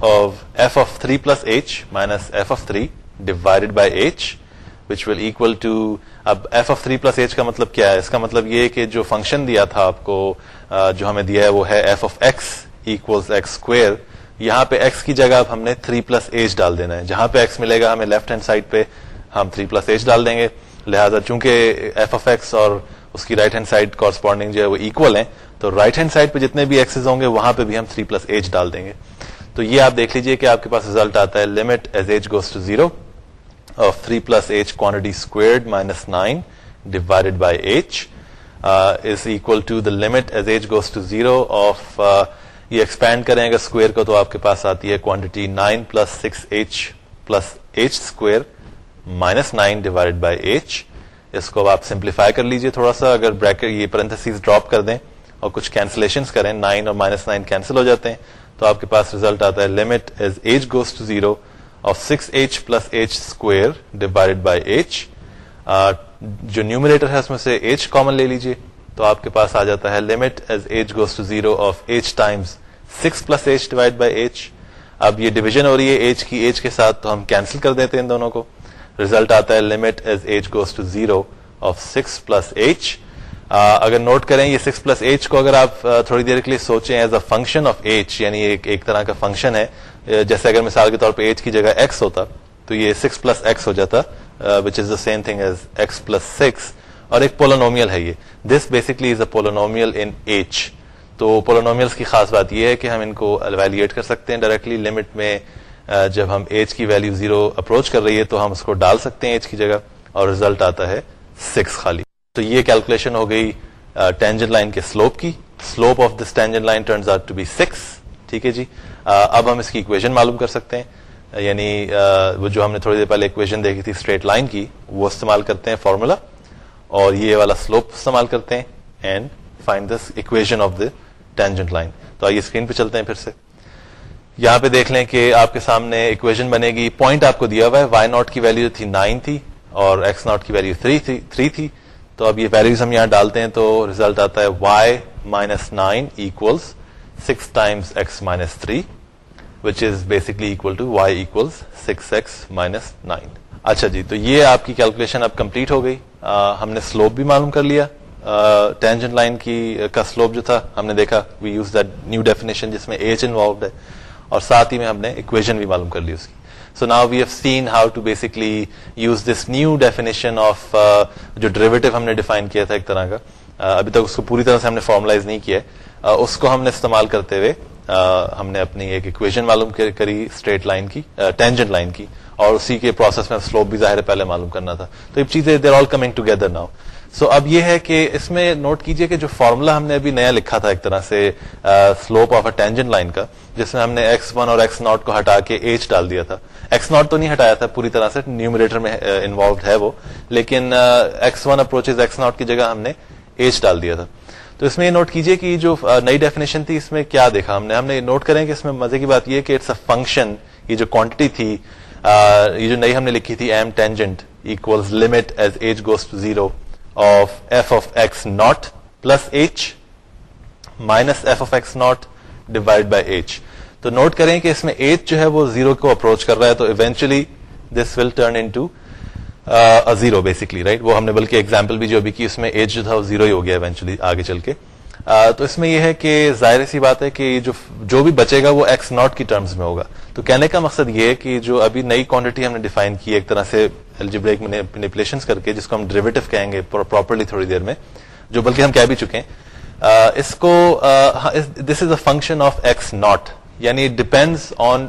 of f of three plus h minus f of three divided by h which will equal to اب f of three plus h کا مطلب کیا ہے؟ اس کا مطلب یہ کہ جو فنکشن دیا تھا آپ کو جو ہمیں دیا ہے وہ ہے f of x x square یہاں پہ ایکس کی جگہ اب ہم نے تھری پلس ایچ ڈال دینا ہے۔ جہاں پہ ایکس ملے گا ہمیں لیفٹ ہینڈ سائڈ پہ ہم تھری پلس ایچ ڈال دیں گے۔ لہٰذا چونکہ ایف آف ایکس اور اس کی رائٹ ہینڈ سائڈ کورسپونڈنگ جو ہے وہ اکول ہیں. تو رائٹ ہینڈ سائڈ پہ جتنے بھی ایکسز ہوں گے، وہاں پہ بھی ہم تھری پلس ایچ ڈال دیں گے. تو یہ آپ دیکھ لیجیے کہ آپ کے پاس ریزلٹ آتا ہے limit as h goes to zero of three plus h quantity squared minus nine divided by h is equal to the limit as h goes to zero of یہ ایکسپینڈ کریں اگر اسکوئر کو تو آپ کے پاس آتی ہے quantity nine plus six h plus h square minus nine divide by h اس کو آپ سمپلیفائی کر لیجیے تھوڑا سا، اگر بریکٹ یہ پرنتھس ڈراپ کر دیں اور کچھ کینسلیشن کریں نائن اور مائنس نائن کینسل ہو جاتے ہیں، تو آپ کے پاس ریزلٹ آتا ہے limit as h goes to zero of six h plus h square divide by h جو نیومریٹر ہے، اس میں سے ایچ کامن لے لیجیے، تو آپ کے پاس آ جاتا ہے limit as h goes to zero of h times six plus h divide by h اب یہ ڈویژن ہو رہی ہے ایچ کی ایچ کے ساتھ، تو ہم کینسل کر دیتے ہیں ان دونوں کو۔ ریزلٹ آتا ہے limit as h goes to zero of six plus h اگر نوٹ کریں یہ سکس پلس ایچ کو اگر آپ تھوڑی دیر کے لیے سوچیں as a function of h یعنی ایک ایک طرح کا فنکشن ہے جیسے اگر مثال کے طور پہ ایچ کی جگہ ایکس ہوتا تو یہ سکس پلس ایکس ہو جاتا which is the same thing as x plus six اور ایک پولونومیل ہے یہ this basically is a polynomial in h تو پولونومیلس کی خاص بات یہ ہے کہ ہم ان کو ویلیویٹ کر سکتے ہیں ڈائریکٹلی لمٹ میں جب ہم ایچ کی ویلو زیرو اپروچ کر رہی ہے تو ہم اس کو ڈال سکتے ہیں ایچ کی جگہ اور ریزلٹ آتا ہے سکس خالی۔ تو یہ کیلکولیشن ہو گئی ٹینجن لائن کے سلوپ کی۔ Slope of this tangent line turns out to be six ٹھیک ہے جی؟ اب ہم اس کی اکویژن معلوم کر سکتے ہیں۔ یعنی وہ جو ہم نے تھوڑی دیر پہلے اکویژن دیکھی تھی اسٹریٹ لائن کی، وہ استعمال کرتے ہیں فارمولا اور یہ والا سلوپ استعمال کرتے ہیں۔ And find this equation of the tangent line تو آئیے اسکرین پہ چلتے ہیں پھر سے۔ یہاں پہ دیکھ لیں کہ آپ کے سامنے اکویژن بنے گی۔ پوائنٹ آپ کو دیا ہوا ہے وائی ناٹ کی ویلو تھی نائن تھی اور ایکس ناٹ کی ویلو تھری تھی تو اب یہ ویلوز ہم یہاں ڈالتے ہیں تو ریزلٹ آتا ہے y minus nine equals six times x minus three which is basically equal to y equals six x minus nine اچھا جی تو یہ آپ کی کیلکولیشن اب کمپلیٹ ہو گئی۔ ہم نے سلوپ بھی معلوم کر لیا۔ ٹینجن لائن کی کا سلوپ جو تھا، ہم نے دیکھا we use that new definition جس میں ایج انوالوڈ ہے۔ اور ساتھ ہی میں ہم نے اکویژن بھی معلوم کر لی اس کی۔ So now we have seen how to basically use this new definition of جو ڈریویٹو ہم نے ڈیفائن کیا تھا ایک طرح کا۔ uh, ابھی تک اس کو پوری طرح سے ہم نے فارملائز نہیں کیا uh, اس کو ہم نے استعمال کرتے ہوئے uh, ہم نے اپنی ایک اکویژن معلوم کری اسٹریٹ لائن کی ٹینجنٹ لائن کی۔ اور اسی کے پروسیس میں سلوپ بھی ظاہر پہلے معلوم کرنا تھا۔ تو یہ چیزیں they're all coming together now so اب یہ ہے کہ اس میں نوٹ کیجیے کہ جو فارمولا ہم نے ابھی نیا لکھا تھا ایک طرح سے slope of a tangent line کا، جس میں ہم نے ایکس ون اور ایکس ناٹ کو ہٹا کے ایچ ڈال دیا تھا. ایکس ناٹ تو نہیں ہٹایا تھا، پوری طرح سے نیومریٹر میں انوالوڈ ہے وہ. لیکن x one approach x naught کی جگہ ہم نے ایچ ڈال دیا تھا. تو اس میں یہ نوٹ کیجیے کہ جو نئی ڈیفینیشن تھی، اس میں کیا دیکھا ہم نے؟ ہم نے نوٹ کریں کہ اس میں مزے کی بات یہ کہ اٹس اے فنکشن یہ جو کوانٹٹی تھی یہ جو نئی ہم نے لکھی تھی m tangent equals limit as h goes to zero of f of x naught plus h minus f of x naught divide by h تو نوٹ کریں کہ اس میں ایچ جو ہے وہ زیرو کو اپروچ کر رہا ہے، تو eventually this will turn into zero basically right وہ ہم نے بلکہ ایگزامپل بھی جو ابھی کی، اس میں ایج جو تھا وہ زیرو ہی ہو گیا ایونچولی آگے چل کے۔ تو اس میں یہ ہے کہ ظاہر سی بات ہے کہ جو جو بھی بچے گا وہ ایکس ناٹ کی ٹرمز میں ہوگا۔ تو کہنے کا مقصد یہ ہے کہ جو ابھی نئی کوانٹٹی ہم نے ڈیفائن کی ایک طرح سے الجبریک کر کے جس کو ہم ڈریویٹو کہیں گے پراپرلی تھوڑی دیر میں، جو بلکہ ہم کہہ بھی چکے ہیں۔ اس کو this is a function of x naught یعنی depends on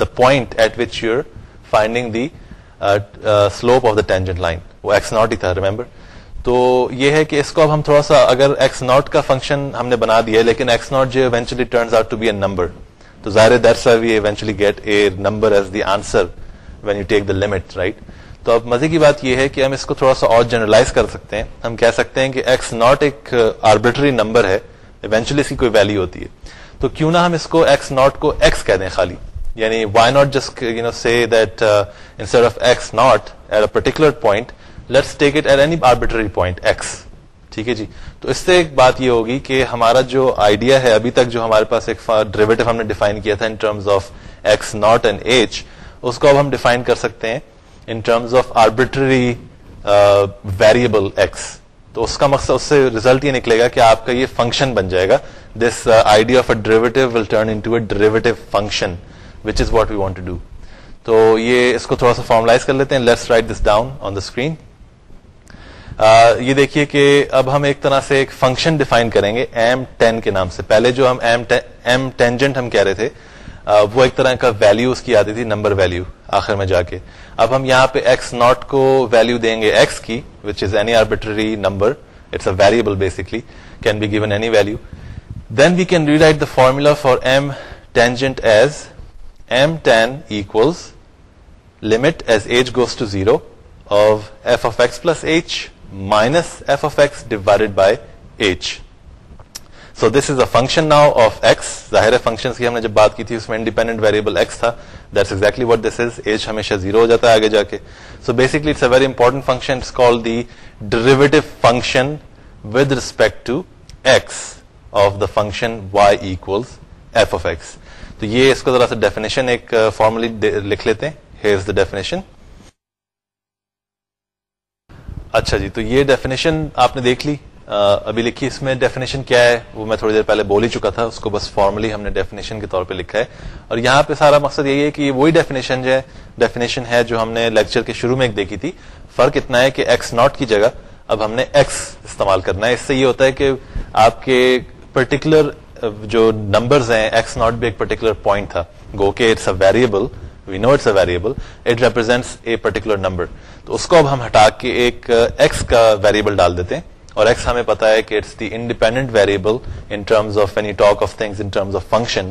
the point at which you finding the slope of the tangent line وہ ایکس ناٹ ہی تھا ریمبر تو یہ ہے کہ اس کو اب ہم تھوڑا سا اگر ایکس ناٹ کا فنکشن ہم نے بنا دیا ہے، لیکن ایکس ناٹ جو eventually turns out to be a number تو ظاہر that's we eventually get a number as the answer when you take the limit right تو اب مزے کی بات یہ ہے کہ ہم اس کو تھوڑا سا اور جنرلائز کر سکتے ہیں۔ ہم کہہ سکتے ہیں کہ ایکس ناٹ ایک آربیٹری نمبر ہے ایونچولی اس کی کوئی ویلو ہوتی ہے۔ تو کیوں نہ ہم اس کو ایکس ناٹ کو ایکس کہہ دیں خالی؟ یعنی y naught just you know see that instead of x naught at a particular point let's take it at any arbitrary point x ٹھیک ہے جی؟ تو اس سے ایک بات یہ ہوگی کہ ہمارا جو آئیڈیا ہے ابھی تک جو ہمارے پاس ایک ڈریویٹو ہم نے ڈیفائن کیا تھا in terms of x naught and h اس کو اب ہم ڈیفائن کر سکتے ہیں in terms of arbitrary variable x تو اس کا مقصد اس سے ریزلٹ یہ نکلے گا کہ آپ کا یہ فنکشن بن جائے گا۔ This idea of a derivative will turn into a derivative function which is what we want to do تو یہ اس کو تھوڑا سا فارملائز کر لیتے ہیں۔ Let's write this down on the screen یہ دیکھیے کہ اب ہم ایک طرح سے ایک فنکشن ڈیفائن کریں گے ایم ٹین کے نام سے۔ پہلے جو ہم ایم ٹینجنٹ ہم کہہ رہے تھے وہ ایک طرح کا ویلو اس کی آتی تھی نمبر ویلو آخر میں جا کے۔ اب ہم یہاں پہ ایکس ناٹ کو ویلو دیں گے ایکس کی which is any arbitrary number it's a variable basically can be given any value then we can rewrite the formula for m tangent as m tan equals limit as h goes to zero of f of x plus h minus f of x divided by h so this is a function now of x ظاہر فنکشن کی ہم نے جب بات کی تھی، اس میں انڈیپینڈنٹ ویریبل ایکس تھا۔ That's exactly what this is h ہمیشہ زیرو ہو جاتا ہے آگے جا کے۔ So basically it's a very important function it's call the derivative function with respect to x of the function y equals f of x تو یہ اس کو ذرا سا ڈیفینیشن ایک uh, فارملی لکھ لیتے ہیں۔ ہیئر از دا ڈیفینیشن اچھا جی تو یہ ڈیفینیشن آپ نے دیکھ لی۔ ابھی لکھی اس میں ڈیفینیشن کیا ہے، وہ میں تھوڑی دیر پہلے بول ہی چکا تھا، اس کو بس فارملی ہم نے ڈیفینیشن کے طور پہ لکھا ہے۔ اور یہاں پہ سارا مقصد یہی ہے کہ وہی ڈیفینیشن جو ہے ڈیفینیشن ہے جو ہم نے لیکچر کے شروع میں ایک دیکھی تھی۔ فرق اتنا ہے کہ ایکس ناٹ کی جگہ اب ہم نے ایکس استعمال کرنا ہے۔ اس سے یہ ہوتا ہے کہ آپ کے پرٹیکولر جو نمبرز ہیں ایکس ناٹ بھی ایک پرٹیکولر پوائنٹ تھا۔ گو کے it's a variable we know it's a variable it represents a particular number تو اس کو اب ہم ہٹا کے ایک uh, ایکس کا ویریبل ڈال دیتے ہیں اور ایکس ہمیں پتا ہے کہ it's the independent variable in terms of any talk of things in terms of function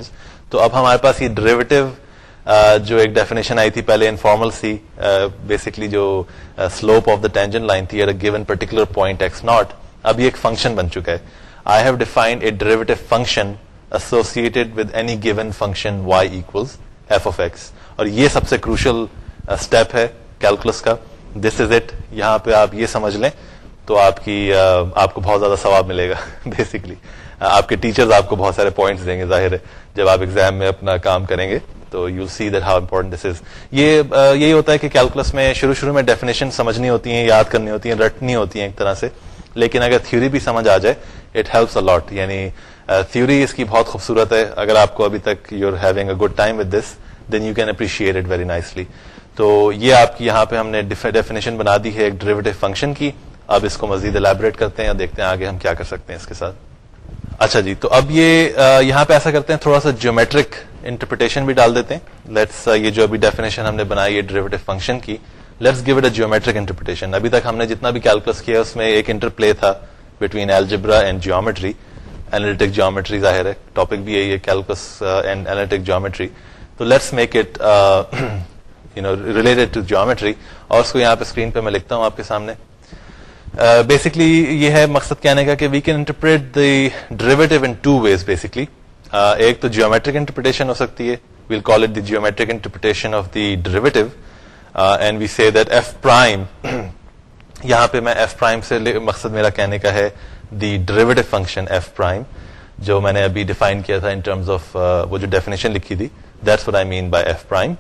تو اب ہمارے پاس یہ ڈریویٹو uh, جو ایک ڈیفینیشن آئی تھی پہلے انفارمل سی uh, بیسکلی جو slope of the tangent line تھی given particular point x naught اب یہ ایک فنکشن بن چکا ہے. I have defined a derivative function associated with any given function y equals f of x. اور یہ سب سے کروشل اسٹیپ uh, ہے کیلکولس کا. دس از اٹ یہاں پہ آپ یہ سمجھ لیں تو آپ کی uh, آپ کو بہت زیادہ ثواب ملے گا بیسکلی uh, آپ کے ٹیچرز آپ کو بہت سارے پوائنٹس دیں گے، ظاہر ہے. جب آپ ایگزام میں اپنا کام کریں گے تو you see that how important this is یہ یہی ہوتا ہے کہ کیلکولس میں شروع شروع میں ڈیفینیشن سمجھنی ہوتی ہیں، یاد کرنی ہوتی ہیں، رٹنی ہوتی ہیں ایک طرح سے. لیکن اگر تھیوری بھی سمجھ آ جائے اٹ ہیلپس الاٹ یعنی تھیوری اس کی بہت خوبصورت ہے. اگر آپ کو ابھی تک you are having a good time with this then you can appreciate it very nicely تو یہ آپ کی یہاں پہ ہم نے ڈیفینیشن بنا دی ہے ایک ڈریویٹو فنکشن کی۔ اب اس کو مزید الیبوریٹ کرتے ہیں اور دیکھتے ہیں آگے ہم کیا کر سکتے ہیں اس کے ساتھ۔ اچھا جی تو اب یہ یہاں پہ ایسا کرتے ہیں، تھوڑا سا جیومیٹرک انٹرپریٹیشن بھی ڈال دیتے ہیں۔ لیٹس یہ جو ابھی ڈیفینیشن ہم نے بنائی ہے ڈریویٹو فنکشن کی let's give it a geometric interpretation ابھی تک ہم نے جتنا بھی کیلکولس کیا اس میں ایک انٹر پلے تھا between algebra and geometry analytic geometry ظاہر ہے ٹاپک بھی یہی ہے کیلکس اینڈ اینالٹک جیومیٹری تو let's make it you know related to geometry اور اس کو یہاں پہ اسکرین پہ میں لکھتا ہوں آپ کے سامنے. Uh, بیسکلی یہ ہے مقصد کہنے کا کہ we can interpret the derivative in two ways basically ایک تو جیومیٹرک انٹرپریٹیشن ہو سکتی ہے. We'll call it the geometric interpretation of the derivative and we see that f prime یہاں پہ میں ایف پرائم سے مقصد میرا کہنے کا ہے the derivative function f prime جو میں نے ابھی ڈیفائن کیا تھا ان ٹرمز آف وہ جو ڈیفینیشن لکھی تھی that's what I mean by f prime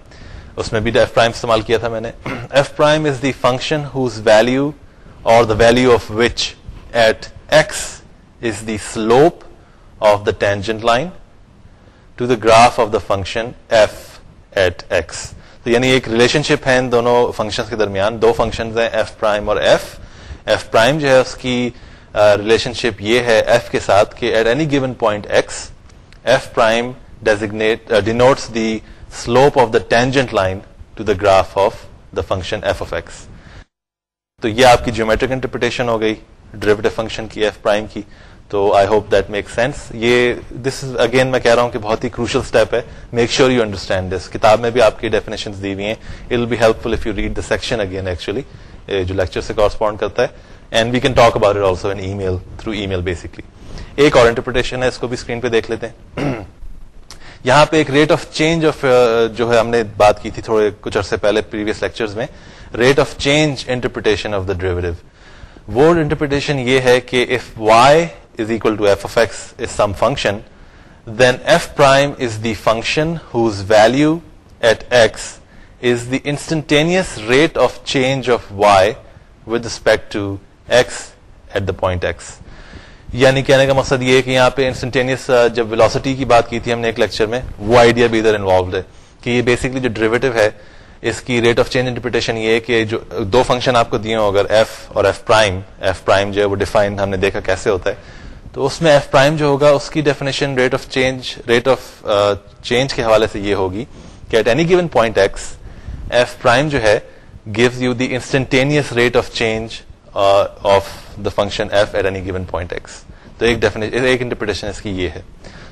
اس میں بھی ایف پرائم استعمال کیا تھا میں نے. F prime is the function whose value اور the value of which at x is the slope of the tangent line to the graph of the function f at x تو یعنی ایک ریلیشن شپ ہے ان دونوں فنکشن کے درمیان. دو فنکشن ہیں ایف پرائم اور ایف ایف پرائم جو ہے اس کی ریلیشن شپ یہ ہے ایف کے ساتھ کہ at any given point x f prime designate denotes the slope of the tangent line to the graph of the function f of x تو یہ آپ کی جیومیٹرک انٹرپریٹیشن ہو گئی ڈریویٹو فنکشن کی ایف پرائم کی. تو I hope that make sense یہ دس اگین میں کہہ رہا ہوں کہ بہت ہی کروشل اسٹیپ ہے. Make sure you understand this کتاب میں بھی آپ کی ڈیفینیشن دی ہوئی ہیں. It will be helpful if you read the section again actually جو لیکچر سے کورسپونڈ کرتا ہے. And we can talk about it also email through email basically ایک اور انٹرپریٹیشن ہے اس کو بھی اسکرین پہ دیکھ لیتے ہیں یہاں پہ ایک ریٹ آف چینج آف جو ہے ہم نے بات کی تھی تھوڑے کچھ عرصے پہلے پریویس لیکچر میں rate of change interpretation of the derivative وہ انٹرپریٹیشن یہ ہے کہ if y is equal to f of x is some function, then f prime is the function whose value at x is the instantaneous rate of change of y with respect to x at the point x. یعنی کہنے کا مقصد یہ ہے کہ یہاں پہ انسٹنٹینیس جب ویلوسٹی کی بات کی تھی ہم نے ایک لیکچر میں، وہ آئیڈیا بھی ادھر انوالوڈ ہے کہ یہ بیسکلی جو ڈریویٹو ہے، اس کی ریٹ آف چینج انٹرپریٹیشن یہ ہے کہ جو دو فنکشن آپ کو دیے ہوں اگر ایف اور ایف پرائم ایف پرائم جو ہے وہ ڈیفائن ہم نے دیکھا کیسے ہوتا ہے تو اس میں ایف پرائم جو ہوگا، اس کی definition rate of change rate of change کے حوالے سے یہ ہوگی کہ at any given point x f prime جو ہے gives you the instantaneous rate of change of the function f at any given point x تو ایک ایک انٹرپریٹیشن اس کی یہ ہے.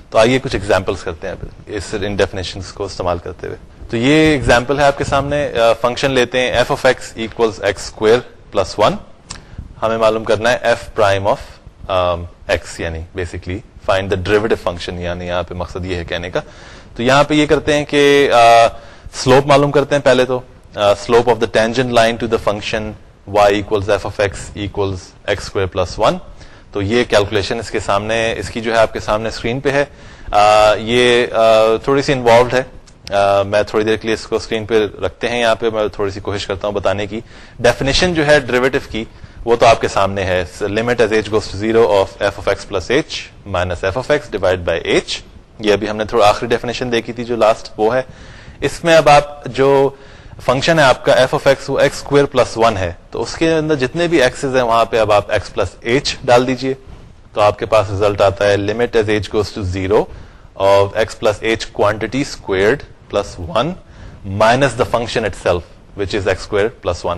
تو آئیے کچھ ایگزامپلس کرتے ہیں اس ان ڈیفینیشن کو استعمال کرتے ہوئے. تو یہ ایگزامپل ہے آپ کے سامنے uh, فنکشن لیتے ہیں f of x x square plus one ہمیں معلوم کرنا ہے ایف پرائم آف ایکس یعنی basically find the derivative function یعنی یہاں پہ مقصد یہ ہے کہنے کا. تو یہاں پہ یہ کرتے ہیں کہ uh, سلوپ معلوم کرتے ہیں پہلے تو. Slope of the tangent line to the function y f of x x square plus one تو یہ کیلکولیشن اس کے سامنے، اس کی جو ہے آپ کے سامنے اسکرین پہ ہے. یہ تھوڑی سی انوالوڈ ہے. میں تھوڑی دیر کے لیے اس کو اسکرین پہ رکھتے ہیں یہاں پہ، میں تھوڑی سی کوشش کرتا ہوں بتانے کی. ڈیفینیشن جو ہے ڈریویٹو کی، وہ تو آپ کے سامنے ہے. Limit as h goes to zero of f of x plus h minus f of x divide by h یہ ابھی ہم نے تھوڑا آخری ڈیفینیشن دیکھی تھی جو لاسٹ وہ ہے. اس میں اب آپ جو فنکشن ہے آپ کا ایف آف ایکس وہ ایکس اسکوئر پلس ون ہے. تو اس کے اندر جتنے بھی ایکسز ہیں وہاں پہ اب آپ ایکس پلس ایچ ڈال دیجیے. تو آپ کے پاس ریزلٹ آتا ہے limit as h goes to zero of x plus h quantity squared plus one minus the function itself which is x square plus one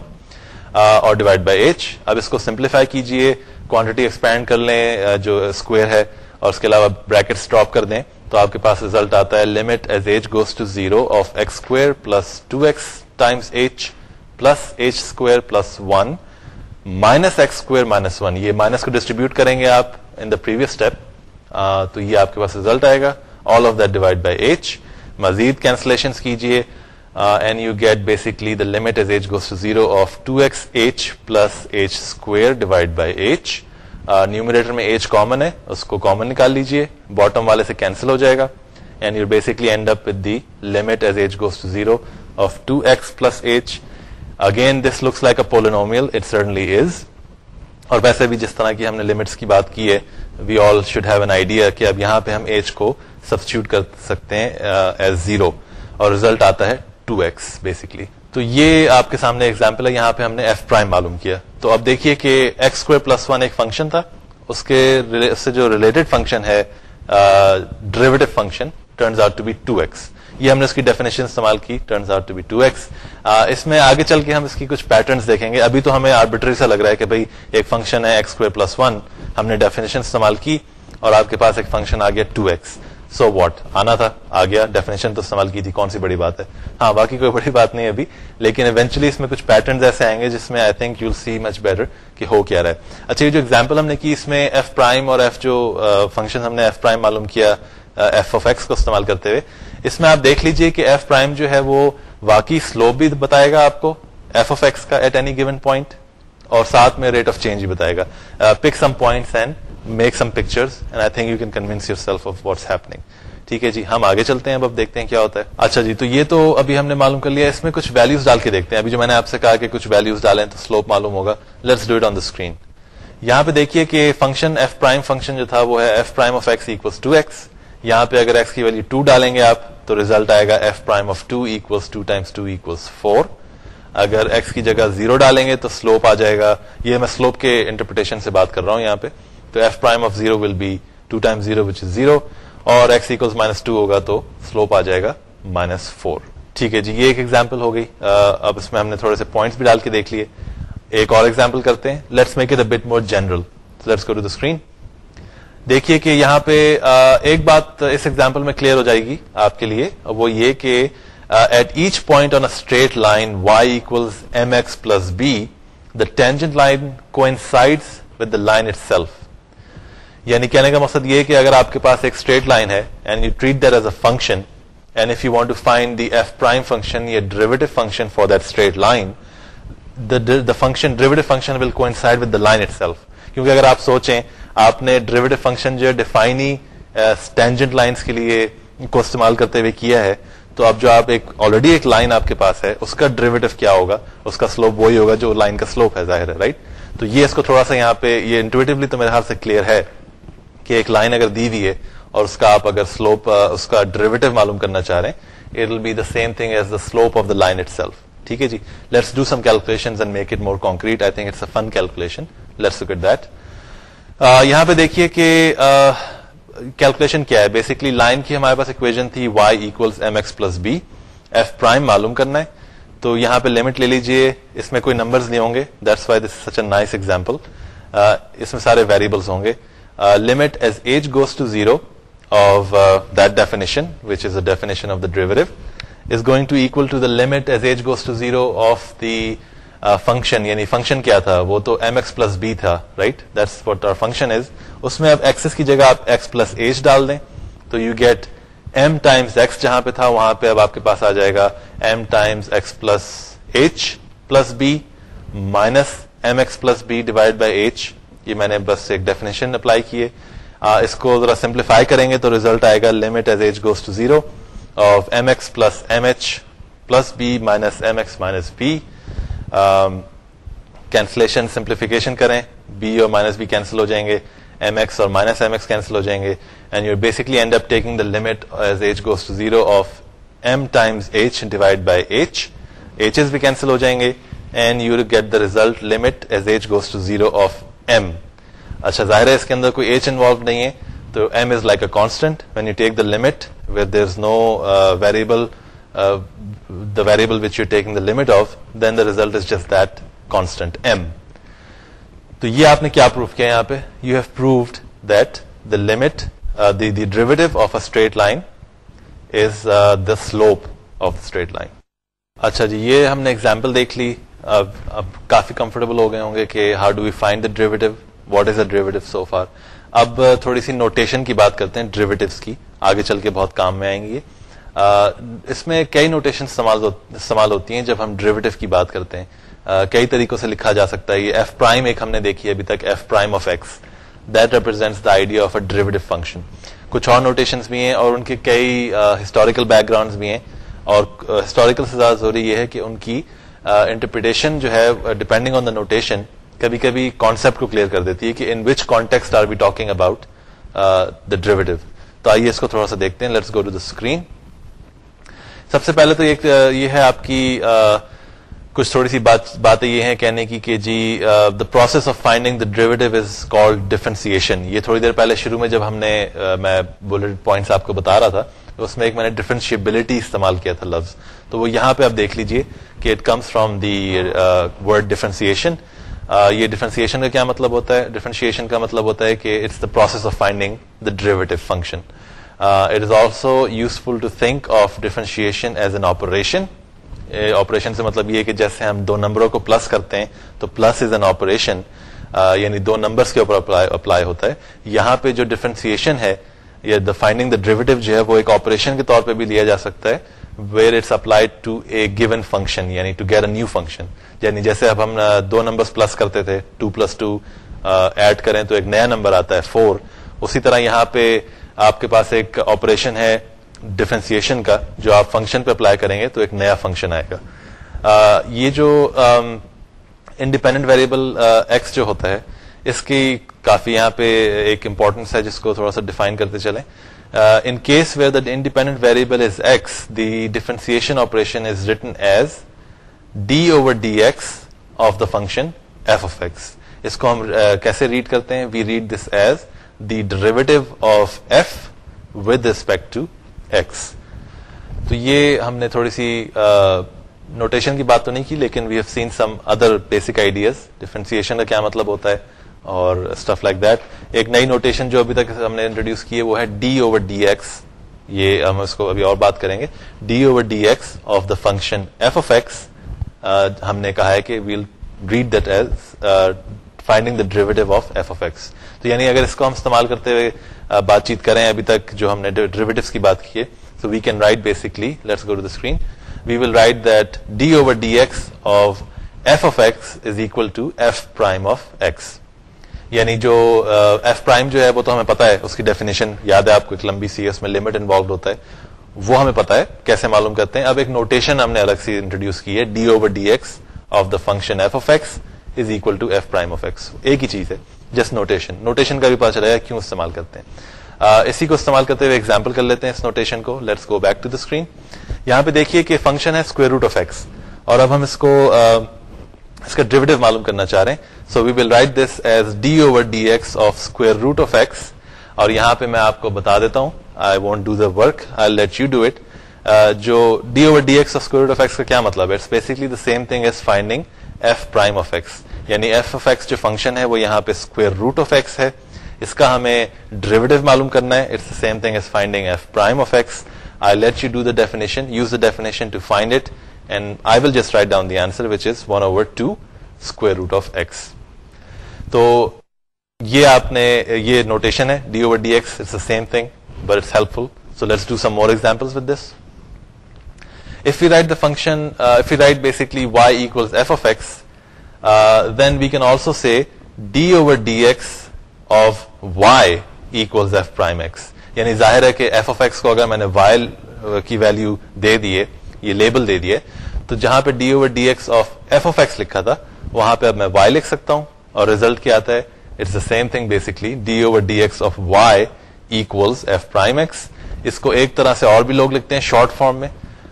اور ڈیوائڈ بائی ایچ اب اس کو سمپلیفائی کیجیے. کوانٹٹی ایکسپینڈ کر لیں uh, جو اسکوئر ہے. اور اس کے علاوہ بریکٹ اسٹاپ کر دیں. تو آپ کے پاس ریزلٹ آتا ہے limit as h goes to zero of x square plus two x times h plus h square plus one minus x square minus one یہ مائنس کو ڈسٹریبیوٹ کریں گے آپ ان دا پریویس اسٹیپ تو یہ آپ کے پاس ریزلٹ آئے گا. All of that divide by h مزید کینسلیشن کیجیے and you get basically the limit as h goes to zero of two x h plus h square divide by h numerator میں ایج کامن ہے. اس کو کامن نکال لیجیے باٹم والے سے کینسل ہو جائے گا. And you basically end up with the limit as h goes to zero of two x plus h again this looks like a polynomial it certainly is اور ویسے بھی جس طرح کی ہم نے لمٹس کی بات کی ہے we all should have an idea کہ اب یہاں پہ ہم ایج کو سبسٹیوٹ کر سکتے ہیں ایز uh, زیرو اور ریزلٹ آتا ہے ٹو ایکس بیسکلی تو یہ آپ کے سامنے ایگزامپل ہے یہاں پہ ہم نے ایف پرائم معلوم کیا۔ تو اب دیکھیے کہ ایکس اسکوئر پلس ون ایک فنکشن تھا۔ اس کے اس سے جو ریلیٹڈ فنکشن ہے derivative function turns out to be two x یہ ہم نے اس کی ڈیفینیشن استعمال کی turns out to be two x اس میں آگے چل کے ہم اس کی کچھ پیٹرنس دیکھیں گے. ابھی تو ہمیں آربیٹری سا لگ رہا ہے کہ بھائی ایک فنکشن ہے ایکس اسکوئر پلس ون ہم نے ڈیفینیشن استعمال کی اور آپ کے پاس ایک فنکشن آ گیا ٹو ایکس سو واٹ آنا تھا، آ گیا. ڈیفینیشن تو استعمال کی تھی. کون سی بڑی بات ہے؟ ہاں باقی کوئی بڑی بات نہیں ابھی. لیکن ایونچولی اس میں کچھ پیٹرنز ایسے آئیں گے جس میں I think you see much better کہ ہو کیا رہا ہے. اچھا یہ جو ایگزامپل ہم نے کی اس میں ایف پرائم اور ایف جو فنکشن ہم نے ایف پرائم معلوم کیا ایف آف ایکس کو استعمال کرتے ہوئے. اس میں آپ دیکھ لیجیے کہ ایف پرائم جو ہے وہ واقعی سلوپ بھی بتائے گا آپ کو. ایف آف ایکس کا ایٹ اینی گیون پوائنٹ اور ساتھ میں ریٹ آف چینج بھی بتائے گا. Pick some points and make some pictures and I think you can convince yourself of what's happening ٹھیک ہے جی ہم آگے چلتے ہیں، اب اب دیکھتے ہیں کیا ہوتا ہے۔ اچھا جی تو یہ تو ابھی ہم نے معلوم کر لیا، اس میں کچھ ویلوز ڈال کے دیکھتے ہیں۔ ابھی جو میں نے آپ سے کہا کہ کچھ ویلوز ڈالیں تو سلوپ معلوم ہوگا۔ Let's do it on the screen یہاں پہ دیکھیے کہ فنکشن ایف پرائم فنکشن جو تھا وہ ہے f prime of x x two یہاں پہ اگر ایکس کی ویلو ٹو ڈالیں گے آپ تو ریزلٹ آئے گا f prime of two x two times two x four اگر ایکس کی جگہ زیرو ڈالیں گے تو سلوپ آ جائے گا. یہ میں سلوپ کے انٹرپریٹیشن سے بات کر رہا ہوں یہاں پہ. تو f prime of zero will be two time zero which is zero اور ایکس ایکل مائنس ٹو ہوگا تو سلوپ آ جائے گا مائنس فور ٹھیک ہے جی یہ ایک ایگزامپل ہو گئی. اب اس میں ہم نے تھوڑے سے پوائنٹس بھی ڈال کے دیکھ لیے. ایک اور ایگزامپل کرتے ہیں. Let's make it a bit more general let's go to the screen دیکھیے کہ یہاں پہ ایک بات اس ایگزامپل میں کلیئر ہو جائے گی آپ کے لیے وہ یہ کہ at each point on straight line y m x plus b the tangent line coincide with the line itself یعنی کہنے کا مقصد یہ کہ اگر آپ کے پاس ایک اسٹریٹ لائن ہے and you treat that as a function and if you want to find the f prime function یا derivative function for that straight line the function derivative function will coincide with the line itself کیونکہ اگر آپ سوچیں آپ نے ڈریویٹو فنکشن جو ہے ڈیفائنی اسٹینجنٹ لائنس کے لیے کو استعمال کرتے ہوئے کیا ہے۔ تو اب جو آپ ایک آلریڈی ایک لائن آپ کے پاس ہے، اس کا ڈریویٹو کیا ہوگا؟ اس کا سلوپ وہی ہوگا جو لائن کا سلوپ ہے ظاہر ہے رائٹ تو یہ اس کو تھوڑا سا یہاں پہ یہ انٹویٹولی تو میرے خیال سے کلیئر ہے کہ ایک لائن اگر دی ہوئی ہے اور اس کا آپ اگر سلوپ uh, اس کا ڈریویٹو معلوم کرنا چاہ رہے ہیں it will be the same thing as the slope of the line itself ٹھیک ہے جی؟ Let's do some calculation and make it more concrete I think it's a fun calculation let's get that یہاں پہ دیکھیے کہ کیلکولیشن کیا ہے؟ بیسکلی لائن کی ہمارے پاس اکویژن تھی y equals m x plus b f prime معلوم کرنا ہے۔ تو یہاں پہ لمٹ لے لیجیے، اس میں کوئی نمبرز نہیں ہوں گے۔ That's why this such a nice example اس میں سارے ویریبلس ہوں گے۔ Limit as h goes to zero of that definition which is a definition of the derivative is going to equal to the limit as h goes to zero of the function یعنی فنکشن کیا تھا؟ وہ تو ایم ایکس پلس بی تھا right that's what our function is اس میں اب ایکسس کی جگہ آپ ایکس پلس ایچ ڈال دیں، تو you get m times x جہاں پہ تھا، وہاں پہ اب آپ کے پاس آ جائے گا m times x plus h plus b minus m x plus b divide by h یہ میں نے بس ایک ڈیفینیشن اپلائی کیے۔ اس کو ذرا سمپلیفائی کریں گے تو ریزلٹ آئے گا limit as h goes to zero of m x plus m h plus b minus m x minus b cancellation simplification کریں بی اور مائنس بی کینسل ہو جائیں گے ایم ایکس اور مائنس ایم ایکس کینسل ہو جائیں گے and you basically end up taking the limit as h goes to zero of m times h divide by h h بھی کینسل ہو جائیں گے and you get the result limit as h goes to zero of m اچھا ظاہر ہے اس کے اندر کوئی ایچ انوالو نہیں ہے تو m is like a constant when you take the limit with there is no variable the variable which you taking the limit of then the result is just that constant m تو یہ آپ نے کیا پروف کیا یہاں پہ؟ You have proved that the limit the derivative of a straight line is the slope of straight line اچھا جی یہ ہم نے ایگزامپل دیکھ لی۔ اب اب کافی کمفرٹیبل ہو گئے ہوں گے کہ how do we find the derivative what is a derivative so far اب تھوڑی سی نوٹیشن کی بات کرتے ہیں ڈریویٹوس کی۔ آگے چل کے بہت کام میں آئیں گے۔ اس میں کئی نوٹیشن استعمال ہوتی ہیں جب ہم ڈریویٹو کی بات کرتے ہیں۔ کئی طریقوں سے لکھا جا سکتا ہے۔ یہ ایف پرائم ایک ہم نے دیکھی ابھی تک f prime of x that represents the idea of a derivative function کچھ اور نوٹیشن بھی ہیں اور ان کے کئی ہسٹوریکل بیک گراؤنڈ بھی ہیں۔ اور ہسٹوریکل سے زیادہ ضروری یہ ہے کہ ان کی انٹرپریٹیشن جو ہے ڈیپینڈنگ آن دا نوٹیشن کبھی کبھی کانسپٹ کو کلیئر کر دیتی ہے کہ in which contexts are be talking about the derivative تو آئیے اس کو تھوڑا سا دیکھتے ہیں۔ Let's go to the screen سب سے پہلے تو ایک یہ ہے آپ کی کچھ تھوڑی سی باتیں یہ ہیں کہنے کی کہ جی the process of finding the derivative is called differentiation یہ تھوڑی دیر پہلے شروع میں جب ہم نے میں بلٹ پوائنٹس آپ کو بتا رہا تھا تو اس میں ایک میں نے ڈیفرنشیبلٹی استعمال کیا تھا لفظ۔ تو وہ یہاں پہ آپ دیکھ لیجیے کہ it comes from the word differentiation یہ ڈیفرنسیشن کا کیا مطلب ہوتا ہے؟ ڈیفرنشیشن کا مطلب ہوتا ہے کہ it's the process of finding the derivative function it is also useful to think of differentiation as an operation operation سے مطلب یہ کہ جیسے ہم دو نمبروں کو پلس کرتے ہیں تو پلس از این آپریشن یعنی دو نمبرس کے اوپر اپلائی ہوتا ہے. یہاں پہ جو ڈیفرنسیشن ہے، یا دا فائنڈنگ دا ڈریویٹو جو ہے، وہ ایک آپریشن کے طور پہ بھی لیا جا سکتا ہے where it's applied to a given function یعنی to get a new function یعنی جیسے اب ہم uh, دو نمبر پلس کرتے تھے ٹو پلس ٹو ایڈ کریں تو ایک نیا نمبر آتا ہے فور اسی طرح یہاں پہ آپ کے پاس ایک آپریشن ہے ڈفرینسیشن کا، جو آپ فنکشن پہ اپلائی کریں گے تو ایک نیا فنکشن آئے گا۔ یہ جو انڈیپینڈنٹ ویریبل ایکس جو ہوتا ہے، اس کی کافی یہاں پہ ایک امپورٹنس ہے جس کو تھوڑا سا ڈیفائن کرتے چلیں۔ In case where the independent variable is x the differentiation operation is written as d over d x of the function f of x اس کو ہم کیسے ریڈ کرتے ہیں؟ We read this as the derivative of f with respect to x تو یہ ہم نے تھوڑی سی نوٹیشن کی بات تو نہیں کی، لیکن we have seen some other basic ideas differentiation کا کیا مطلب ہوتا ہے اور اسٹف لائک دیٹ ایک نئی نوٹیشن جو ابھی تک ہم نے انٹروڈیوس کی ہے وہ ہے ڈی اوور ڈی ایکس یہ ہم اس کو ابھی اور بات کریں گے. D over d x of the function f of x ہم نے کہا ہے کہ we'll read that as finding the derivative of f of x تو یعنی اگر اس کو ہم استعمال کرتے ہوئے بات چیت کریں ابھی تک جو ہم نے ڈریویٹوس کی بات کی ہے so we can write basically let's go to the screen we will write that d over d x of f of x is equal to f prime of x یعنی جو ایف uh, پرائم جو ہے وہ تو ہمیں پتا ہے اس کی ڈیفینیشن یاد ہے آپ کو ایک لمبی سی اس میں لمٹ انوالوڈ ہوتا ہے وہ ہمیں پتا ہے کیسے معلوم کرتے ہیں؟ اب ایک نوٹیشن ہم نے الگ سے انٹروڈیوس کی ہے d over d x of the function f of x is equal to f prime of x ایک ہی چیز ہے جسٹ نوٹیشن نوٹیشن کا بھی پتا چلے گا کیوں استعمال کرتے ہیں۔ uh, اسی کو استعمال کرتے ہوئے ایگزامپل کر لیتے ہیں اس نوٹیشن کو۔ Let's go back to the screen یہاں پہ دیکھیے کہ فنکشن ہے اسکوئر روٹ آف ایکس اور اب ہم اس کو uh, اس کا ڈیویٹو معلوم کرنا چاہ رہے ہیں۔ So we will write this as d over d x of square root of x اور یہاں پہ میں آپ کو بتا دیتا ہوں۔ I want do the work I let you do it جو d over d x of square root of x کا کیا مطلب ہے؟ It's basically the same thing as finding f prime of x یعنی ایف آف ایکس جو فنکشن ہے وہ یہاں پہ اسکوئر روٹ آف ایکس ہے۔ اس کا ہمیں ڈریویٹو معلوم کرنا ہے۔ It's same thing as finding f prime of x I let you do the definition use the definition to find it and I will just write down the answer which is one over two square root of x تو یہ آپ نے یہ نوٹیشن ہے d over d x it's the same thing but it's helpful so let's do some more example with this if we write the function uh, if we write basically y equals f of x uh, then we can also say d over dx of y equals f prime x. یعنی ظاہر ہے کہ ایف آف ایکس کو اگر میں نے وائل کی ویلو دے دیے یہ لیبل دے دیے تو جہاں پہ d over d x of f of x لکھا تھا وہاں پہ اب میں وائی لکھ سکتا ہوں اور ریزلٹ کیا آتا ہے it's the same thing basically d over d x of y equals f prime x اس کو ایک طرح سے اور بھی لوگ لکھتے ہیں شارٹ فارم میں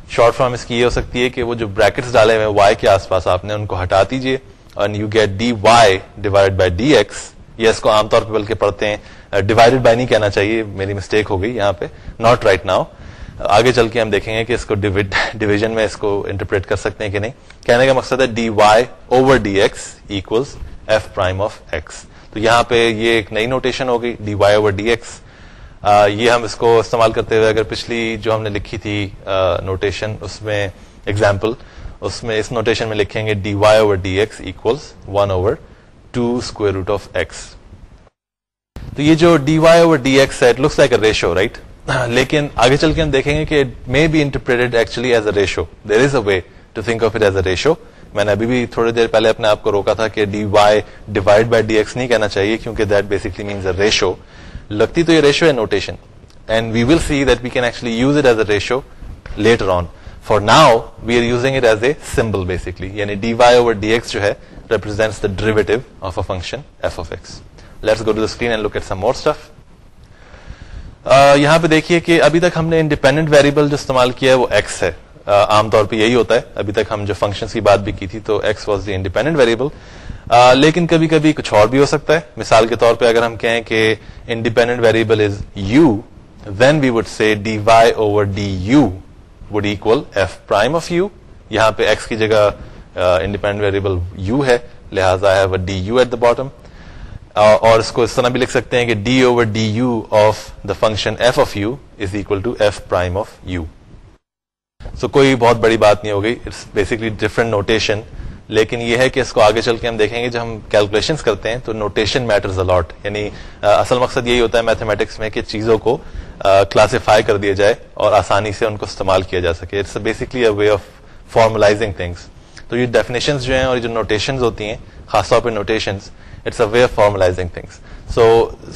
شارٹ فارم اس کی یہ ہو سکتی ہے کہ وہ جو بریکٹس ڈالے ہوئے وائی کے آس پاس آپ نے ان کو ہٹا دیجیے اور you get d y divide by d x یہ اس کو عام طور پہ بلکہ پڑھتے ہیں ڈیوائڈیڈ بائی نہیں کہنا چاہیے میری مسٹیک ہو گئی یہاں پہ ناٹ رائٹ ناؤ آگے چل کے ہم دیکھیں گے کہ اس کو ڈویژن میں اس کو انٹرپریٹ کر سکتے ہیں کہ نہیں کہنے کا مقصد ہے d y over d x equals f prime of x تو یہاں پہ یہ ایک نئی نوٹیشن ہو گئی d y over d x یہ ہم اس کو استعمال کرتے ہوئے اگر پچھلی جو ہم نے لکھی تھی نوٹیشن اس میں ایگزامپل اس میں اس نوٹیشن میں لکھیں گے d y over d x equals one over two square root of x تو یہ جو d y over d x ہے looks like a ratio right لیکن آگے چل کے ہم دیکھیں گے کہ may be interpreted actually as a ratio there is a way to think of it as a ratio میں نے ابھی بھی تھوڑی دیر پہلے اپنے آپ کو روکا تھا کہ d y divide by d x نہیں کہنا چاہیے کیونکہ that basically means a ratio لگتی تو یہ ریشو ہے notation and we will see that we can actually use it as a ratio later on for now we are using it as a symbol basically یعنی d y over d x جو ہے represents the derivative of a function f of x let's go to the screen and look at some more stuff یہاں پہ دیکھیے کہ ابھی تک ہم نے انڈیپینڈنٹ ویریبل جو استعمال کیا ہے وہ ایکس ہے. Uh, عام طور پہ یہی ہوتا ہے. ابھی تک ہم جو فنکشن کی بات بھی کی تھی تو x was the independent variable لیکن کبھی کبھی کچھ اور بھی ہو سکتا ہے. مثال کے طور پہ اگر ہم کہیں کہ independent variable is u then we would see d y over d u would equal f prime of u یہاں پہ ایکس کی جگہ انڈیپینڈنٹ ویریبل یو ہے، لہٰذا ہے d u at the bottom اور اس کو اس طرح بھی لکھ سکتے ہیں کہ d over d u of the function f of u is equal to f prime of u so کوئی بہت بڑی بات نہیں ہوگی اٹس بیسکلی ڈفرنٹ نوٹیشن لیکن یہ ہے کہ اس کو آگے چل کے ہم دیکھیں گے، جب ہم کیلکولیشن کرتے ہیں تو نوٹیشن میٹرز الاٹ یعنی uh, اصل مقصد یہی ہوتا ہے میتھمیٹکس میں کہ چیزوں کو کلاسیفائی کر دیا جائے اور آسانی سے ان کو استعمال کیا جا سکے۔ It's basically a way of formalizing things تو یہ ڈیفینیشن جو ہیں اور جو نوٹیشن ہوتی ہیں، خاص طور پہ notations it's a way of formalising things so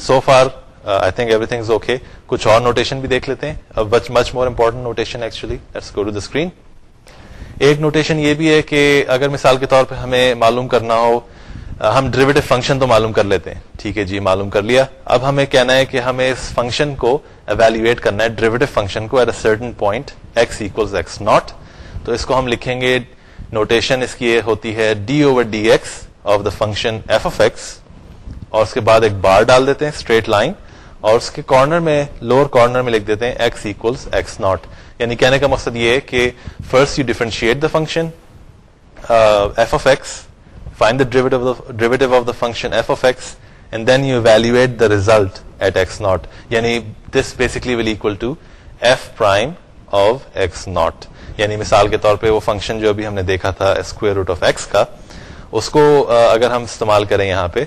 so far I think every thing okay کچھ اور نوٹیشن بھی دیکھ لیتے ہیں۔ Much more important notation actually let's go to the screen ایک نوٹیشن یہ بھی ہے کہ اگر مثال کے طور پہ ہمیں معلوم کرنا ہو ہم ڈریویٹو فنکشن تو معلوم کر لیتے ہیں۔ ٹھیک ہے جی معلوم کر لیا۔ اب ہمیں کہنا ہے کہ ہمیں اس فنکشن کو ایویلویٹ کرنا ہے۔ ڈریویٹو فنکشن کو at a certain point x equal x naught تو اس کو ہم لکھیں گے نوٹیشن اس کی ہوتی ہے d over d x of the function f of x اور اس کے بعد ایک بار ڈال دیتے ہیں اسٹریٹ لائن اور اس کے کارنر میں لوور کارنر میں لکھ دیتے ہیں ایکس ایکولس ایکس ناٹ یعنی کہنے کا مقصد یہ ہے کہ first you differentiate the function f of x find the derivative of the function f of x and then you evaluate the result at x naught یعنی this basically will equal to f prime of x naught یعنی مثال کے طور پہ وہ فنکشن جو ابھی ہم نے دیکھا تھا اسکوئر روٹ آف ایکس کا اس کو اگر ہم استعمال کریں یہاں پہ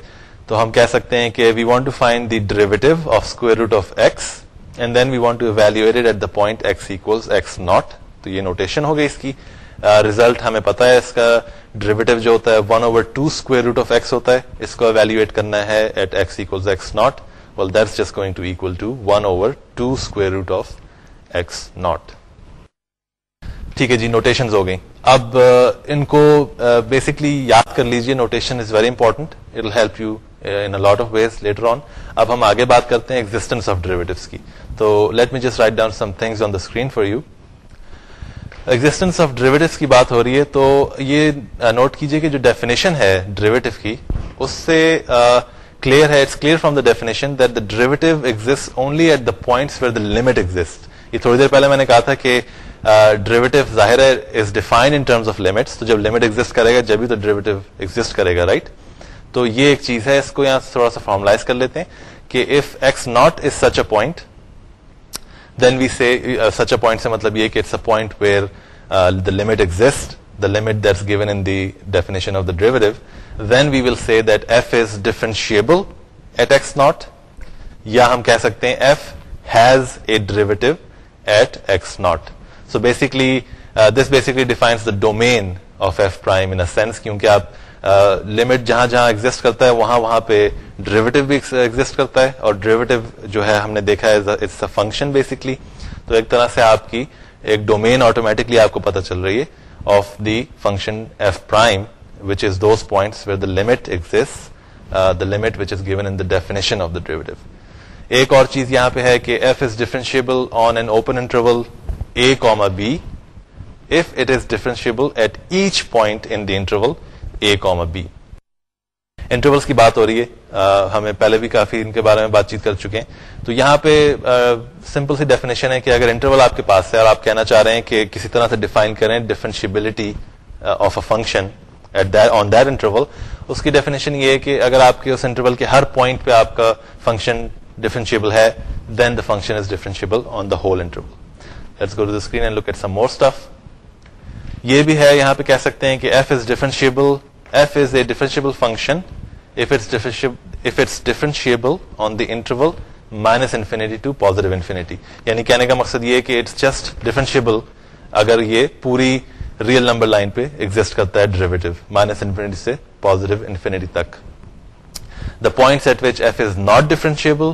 تو ہم کہہ سکتے ہیں کہ we want to find the derivative of square root of x and then we want to evaluate at the point x x x naught تو یہ نوٹیشن ہو گئی اس کی ریزلٹ ہمیں پتا ہے اس کا ڈریویٹو جو ہوتا ہے one over two square root of x ہوتا ہے۔ اس کو ایویلویٹ کرنا ہے at x x x naught well that's just going to equal to one over two square root of x naught ٹھیک ہے جی نوٹیشن ہو گئی اب ان کو بیسکلی یاد کر لیجیے notation is very important it will help you in lot of ways later on اب ہم آگے بات کرتے ہیں ایگزٹینس آف ڈریویٹوس کی۔ تو let me just write down some things on the screen for you existence of derivatives کی بات ہو رہی ہے، تو یہ نوٹ کیجیے کہ جو ڈیفینیشن ہے ڈریویٹو کی، اس سے کلیئر ہے it's clear from the definition that the derivative exist only at the points where the limit exist یہ تھوڑی دیر پہلے میں نے کہا تھا کہ ڈریویٹو ظاہر ہے is defined in terms of limits تو جب لمٹ ایگزٹ کرے گا، جبھی تو ڈریویٹو ایگزٹ کرے گا رائٹ تو یہ ایک چیز ہے، اس کو یہاں تھوڑا سا فارملائز کر لیتے ہیں کہ if x naught is such a point then we see such a point سے مطلب یہ کہ it's a point where the limit exist the limit that's given in the definition of the derivative then we will see that f is differentiable at x naught یا ہم کہہ سکتے ہیں f has a derivative at x naught so basically this basically defines the domain of f prime in sense کیونکہ آپ لمٹ جہاں جہاں ایگزٹ کرتا ہے، وہاں وہاں پہ ڈریویٹو بھی ایگزٹ کرتا ہے اور ڈریویٹو جو ہے ہم نے دیکھا ہے اٹس اے فنکشن بیسکلی تو ایک طرح سے آپ کی ایک ڈومین آٹومیٹکلی آپ کو پتا چل رہی ہے of the function f prime which is those points where the limit exist the limit which is given in the definition of the derivative ایک اور چیز یہاں پہ ہے کہ f is differentiable on an open interval a comma b if it is differentiable at each point in the interval a comma b intervals کی بات ہو رہی ہے. ہمیں پہلے بھی کافی ان کے بارے میں بات چیت کر چکے ہیں. تو یہاں پہ سمپل سی ڈیفینیشن ہے کہ اگر انٹرول آپ کے پاس ہے اور آپ کہنا چاہ رہے ہیں کہ کسی طرح سے ڈیفائن کریں differentiability of a function on that interval اس کی ڈیفینیشن یہ ہے کہ اگر آپ کے اس انٹرول کے ہر پوائنٹ پہ آپ کا فنکشن ڈیفرنشیبل ہے then the function is differentiable on the whole interval let's go to the screen and look at some more stuff یہ بھی ہے، یہاں پہ کہہ سکتے ہیں کہ f is differentiable f is a differentiable function if it's if it's differentiable on the interval minus infinity to positive infinity. یعنی کہنے کا مقصد یہ کہ اٹس جسٹ ڈفرینشیبل اگر یہ پوری ریئل نمبر لائن پہ ایگزٹ کرتا ہے ڈریویٹو مائنس انفینٹی سے پوزیٹو انفینٹی تک the points at which f is not differentiable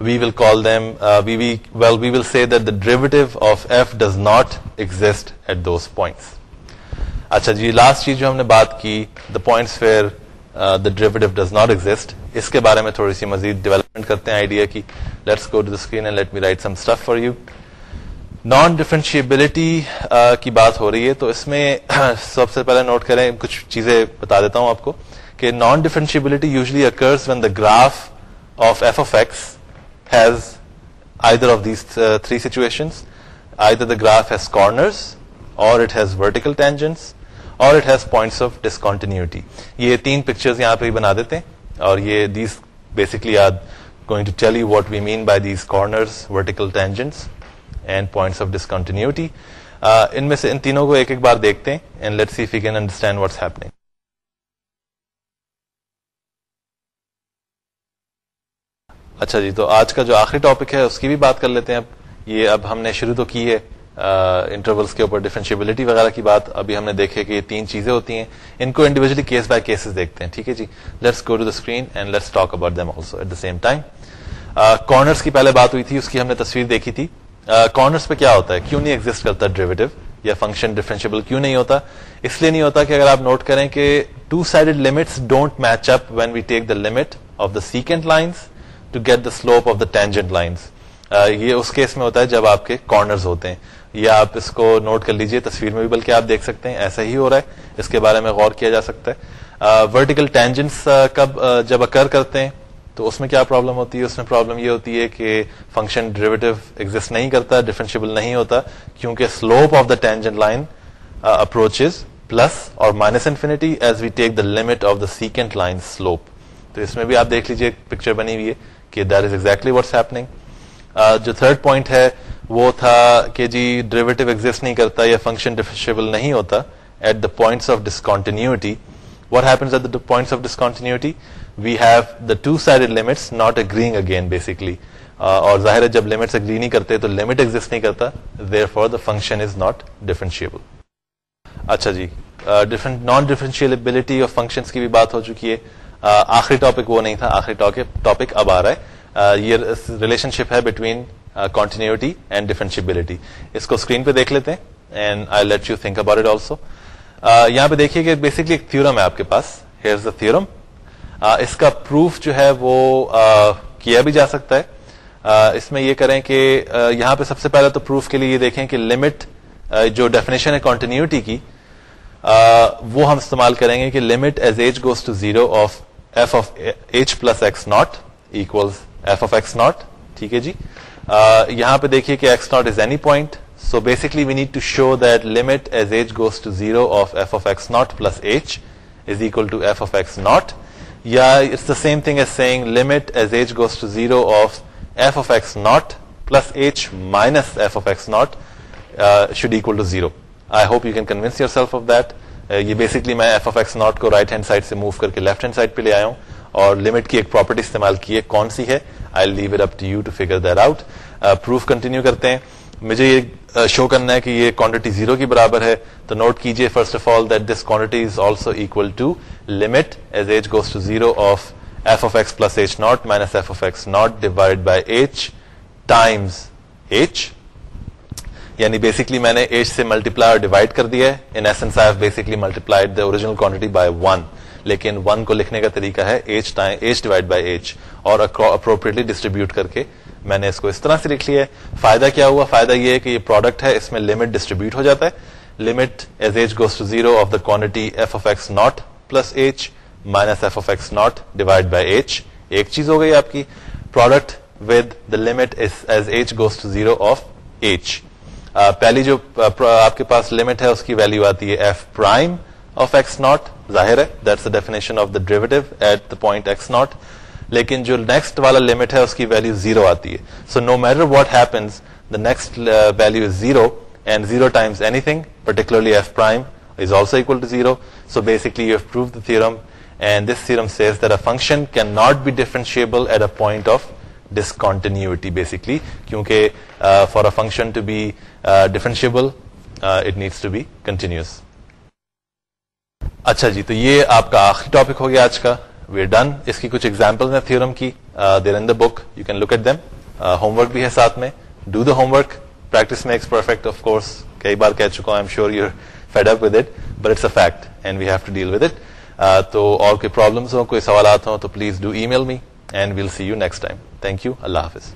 we will call them we well we will see that the derivative of f does not exist at those points اچھا جی لاسٹ چیز جو ہم نے بات کی the points where the derivative does not exist اس کے بارے میں تھوڑی سی مزید ڈیولپمنٹ کرتے ہیں آئیڈیا کی۔ Let's go to the screen and let me write some stuff for you non differentiability کی بات ہو رہی ہے، تو اس میں، سب سے پہلے نوٹ کریں، کچھ چیزیں بتا دیتا ہوں آپ کو کہ non differentiability usually occurs when the graph of f of x has either of these three situation either the graph has corners or it has vertical tangents or it has points of discontinuity یہ تین پکچرز یہاں پہ ہی بنا دیتے ہیں اور یہ these basically are going to tell you what we mean by these corners vertical tangents and points of discontinuity ان میں سے ان تینوں کو ایک ایک بار دیکھتے ہیں and let see can understand what's happening اچھا جی تو آج کا جو آخری ٹاپک ہے، اس کی بھی بات کر لیتے ہیں اب. یہ اب ہم نے شروع تو کی ہے انٹرولس کے اوپر ڈیفرنشیبلٹی وغیرہ کی بات ابھی ہم نے دیکھے کہ یہ تین چیزیں ہوتی ہیں۔ ان کو انڈیویجلی کیس بائی کیسز دیکھتے ہیں، ٹھیک ہے جی؟ Let's go to the screen and let's talk about them also at the same time corners کی پہلے بات ہوئی تھی، اس کی ہم نے تصویر دیکھی تھی۔ کارنرس پہ کیا ہوتا ہے؟ کیوں نہیں ایگزٹ کرتا ڈریویٹو یا فنکشن ڈیفرنشیبل کیوں نہیں ہوتا؟ اس لیے نہیں ہوتا کہ اگر آپ نوٹ کریں کہ two sided limits don't match up when we take the limit of the secant lines to get the slope of the tangent lines یہ اس کیس میں ہوتا ہے جب آپ کے کارنرز ہوتے ہیں۔ یا آپ اس کو نوٹ کر لیجیے، تصویر میں بھی، بلکہ آپ دیکھ سکتے ہیں، ایسا ہی ہو رہا ہے۔ اس کے بارے میں غور کیا جا سکتا ہے۔ ورٹیکل ٹینجنس کب جب اکر کرتے ہیں، تو اس میں کیا پرابلم ہوتی ہے؟ اس میں پرابلم یہ ہوتی ہے کہ فنکشن ڈریویٹو ایگزٹ نہیں کرتا ڈیفرنشیبل نہیں ہوتا، کیونکہ slope of the tangent line approach plus or minus infinity as we take the limit of the secant line slope تو اس میں بھی آپ دیکھ لیجیے پکچر بنی ہوئی ہے کہ that is exactly what's happening جو تھرڈ پوائنٹ ہے وہ تھا کہ جی ڈریویٹو ایگزٹ نہیں کرتا یا فنکشن ڈیفرنشیبل نہیں ہوتا at the points of discontinuity what happens at the points of discontinuity we have the two side limits not agreeing again basically اور ظاہر ہے جب لمٹس اگری نہیں کرتے تو لمٹ ایگزٹ نہیں کرتا therefore the function is not differentiable اچھا جی. نان ڈیفرنشیبلٹی آف فنکشن کی بھی بات ہو چکی ہے. Uh, آخری ٹاپک وہ نہیں تھا. آخری ٹاپک اب آ رہا ہے. Uh, یہ ریلیشن شپ ہے بٹوین کنٹینیوٹی اینڈ ڈیفرنشیبلٹی اس کو اسکرین پہ دیکھ لیتے ہیں and I let you think about it also یہاں پہ دیکھیے کہ بیسکلی ایک تھورم ہے آپ کے پاس. ہیئر دا تھورم اس کا پروف جو ہے وہ uh, کیا بھی جا سکتا ہے. Uh, اس میں یہ کریں کہ uh, یہاں پہ سب سے پہلے تو پروف کے لیے یہ دیکھیں کہ لمٹ جو ڈیفینیشن ہے کنٹینیوٹی کی وہ ہم استعمال کریں گے کہ limit as h goes to zero of f of h plus x not equal f of x not ٹھیک ہے جی؟ یہاں پہ دیکھیے کہ x not is any point so basically we need to show that limit as h goes to zero of f of x not plus h is equal to f of x not یا it's the same thing as seeing limit as h goes to zero of f of x not plus h minus f of x not should equal to zero I hope you can convince yourself of that یہ بیسکلی میں ایف آف ایکس ناٹ کو رائٹ ہینڈ سائڈ سے موو کر کے لیفٹ ہینڈ سائڈ پہ لے آیا ہوں اور لمٹ کی ایک پراپرٹی استعمال کی ہے۔ کون سی ہے؟ I leave it up to you to figure that out proof continue کرتے ہیں۔ مجھے یہ uh, شو کرنا ہے کہ یہ کوانٹٹی زیرو کی برابر ہے۔ تو نوٹ کیجیے first of all that this quantity is also equal to limit as h goes to zero of f of x plus h not minus f of x not divide by h times h یعنی بیسکلی میں نے ایچ سے ملٹیپلائی اور ڈیوائڈ کر دیا ہے۔ In essence I have basically multiplied the original quantity by one لیکن ون کو لکھنے کا طریقہ ہے h h divide by h اور اپروپریٹلی ڈسٹریبیوٹ کر کے میں نے اس کو اس طرح سے لکھ لیا ہے۔ فائدہ کیا ہوا؟ فائدہ یہ ہے کہ یہ پروڈکٹ ہے، اس میں لمٹ ڈسٹریبیوٹ ہو جاتا ہے۔ Limit as h goes to zero of the quantity f of x not plus h minus f of x not divide by h ایک چیز ہو گئی آپ کی۔ Product with the limit as h goes to zero of h پہلی جو آپ کے پاس لمٹ ہے، اس کی ویلو آتی ہے f prime of x not ظاہر ہے that's definition of the derivative at the point x not لیکن جو نیکسٹ والا لمٹ ہے اس کی ویلو زیرو آتی ہے۔ So no matter what happens the next value is zero and zero anything particularly f prime is also equal to zero so basically you have prove the theorem And this theorem says that a function cannot be differentiable at a point of discontinuity, basically, kyunki uh, for a function to be uh, differentiable, uh, it needs to be continuous. اچھا جی تو یہ آپ کا آخری ٹاپک ہو گیا آج کا۔ وی ڈن اس کی کچھ ایگزامپل ہیں تھیورم کی there in the book you can look at them homework بھی ہے ساتھ میں۔ Do the homework practice makes perfect of course کئی بار کہہ چکا ہوں I'm sure you're fed up with it but it's a fact and we have to deal with it تو اور کوئی پرابلمس ہوں، کوئی سوالات ہوں، تو please do email me and we'll see you next time thank you اللہ حافظ.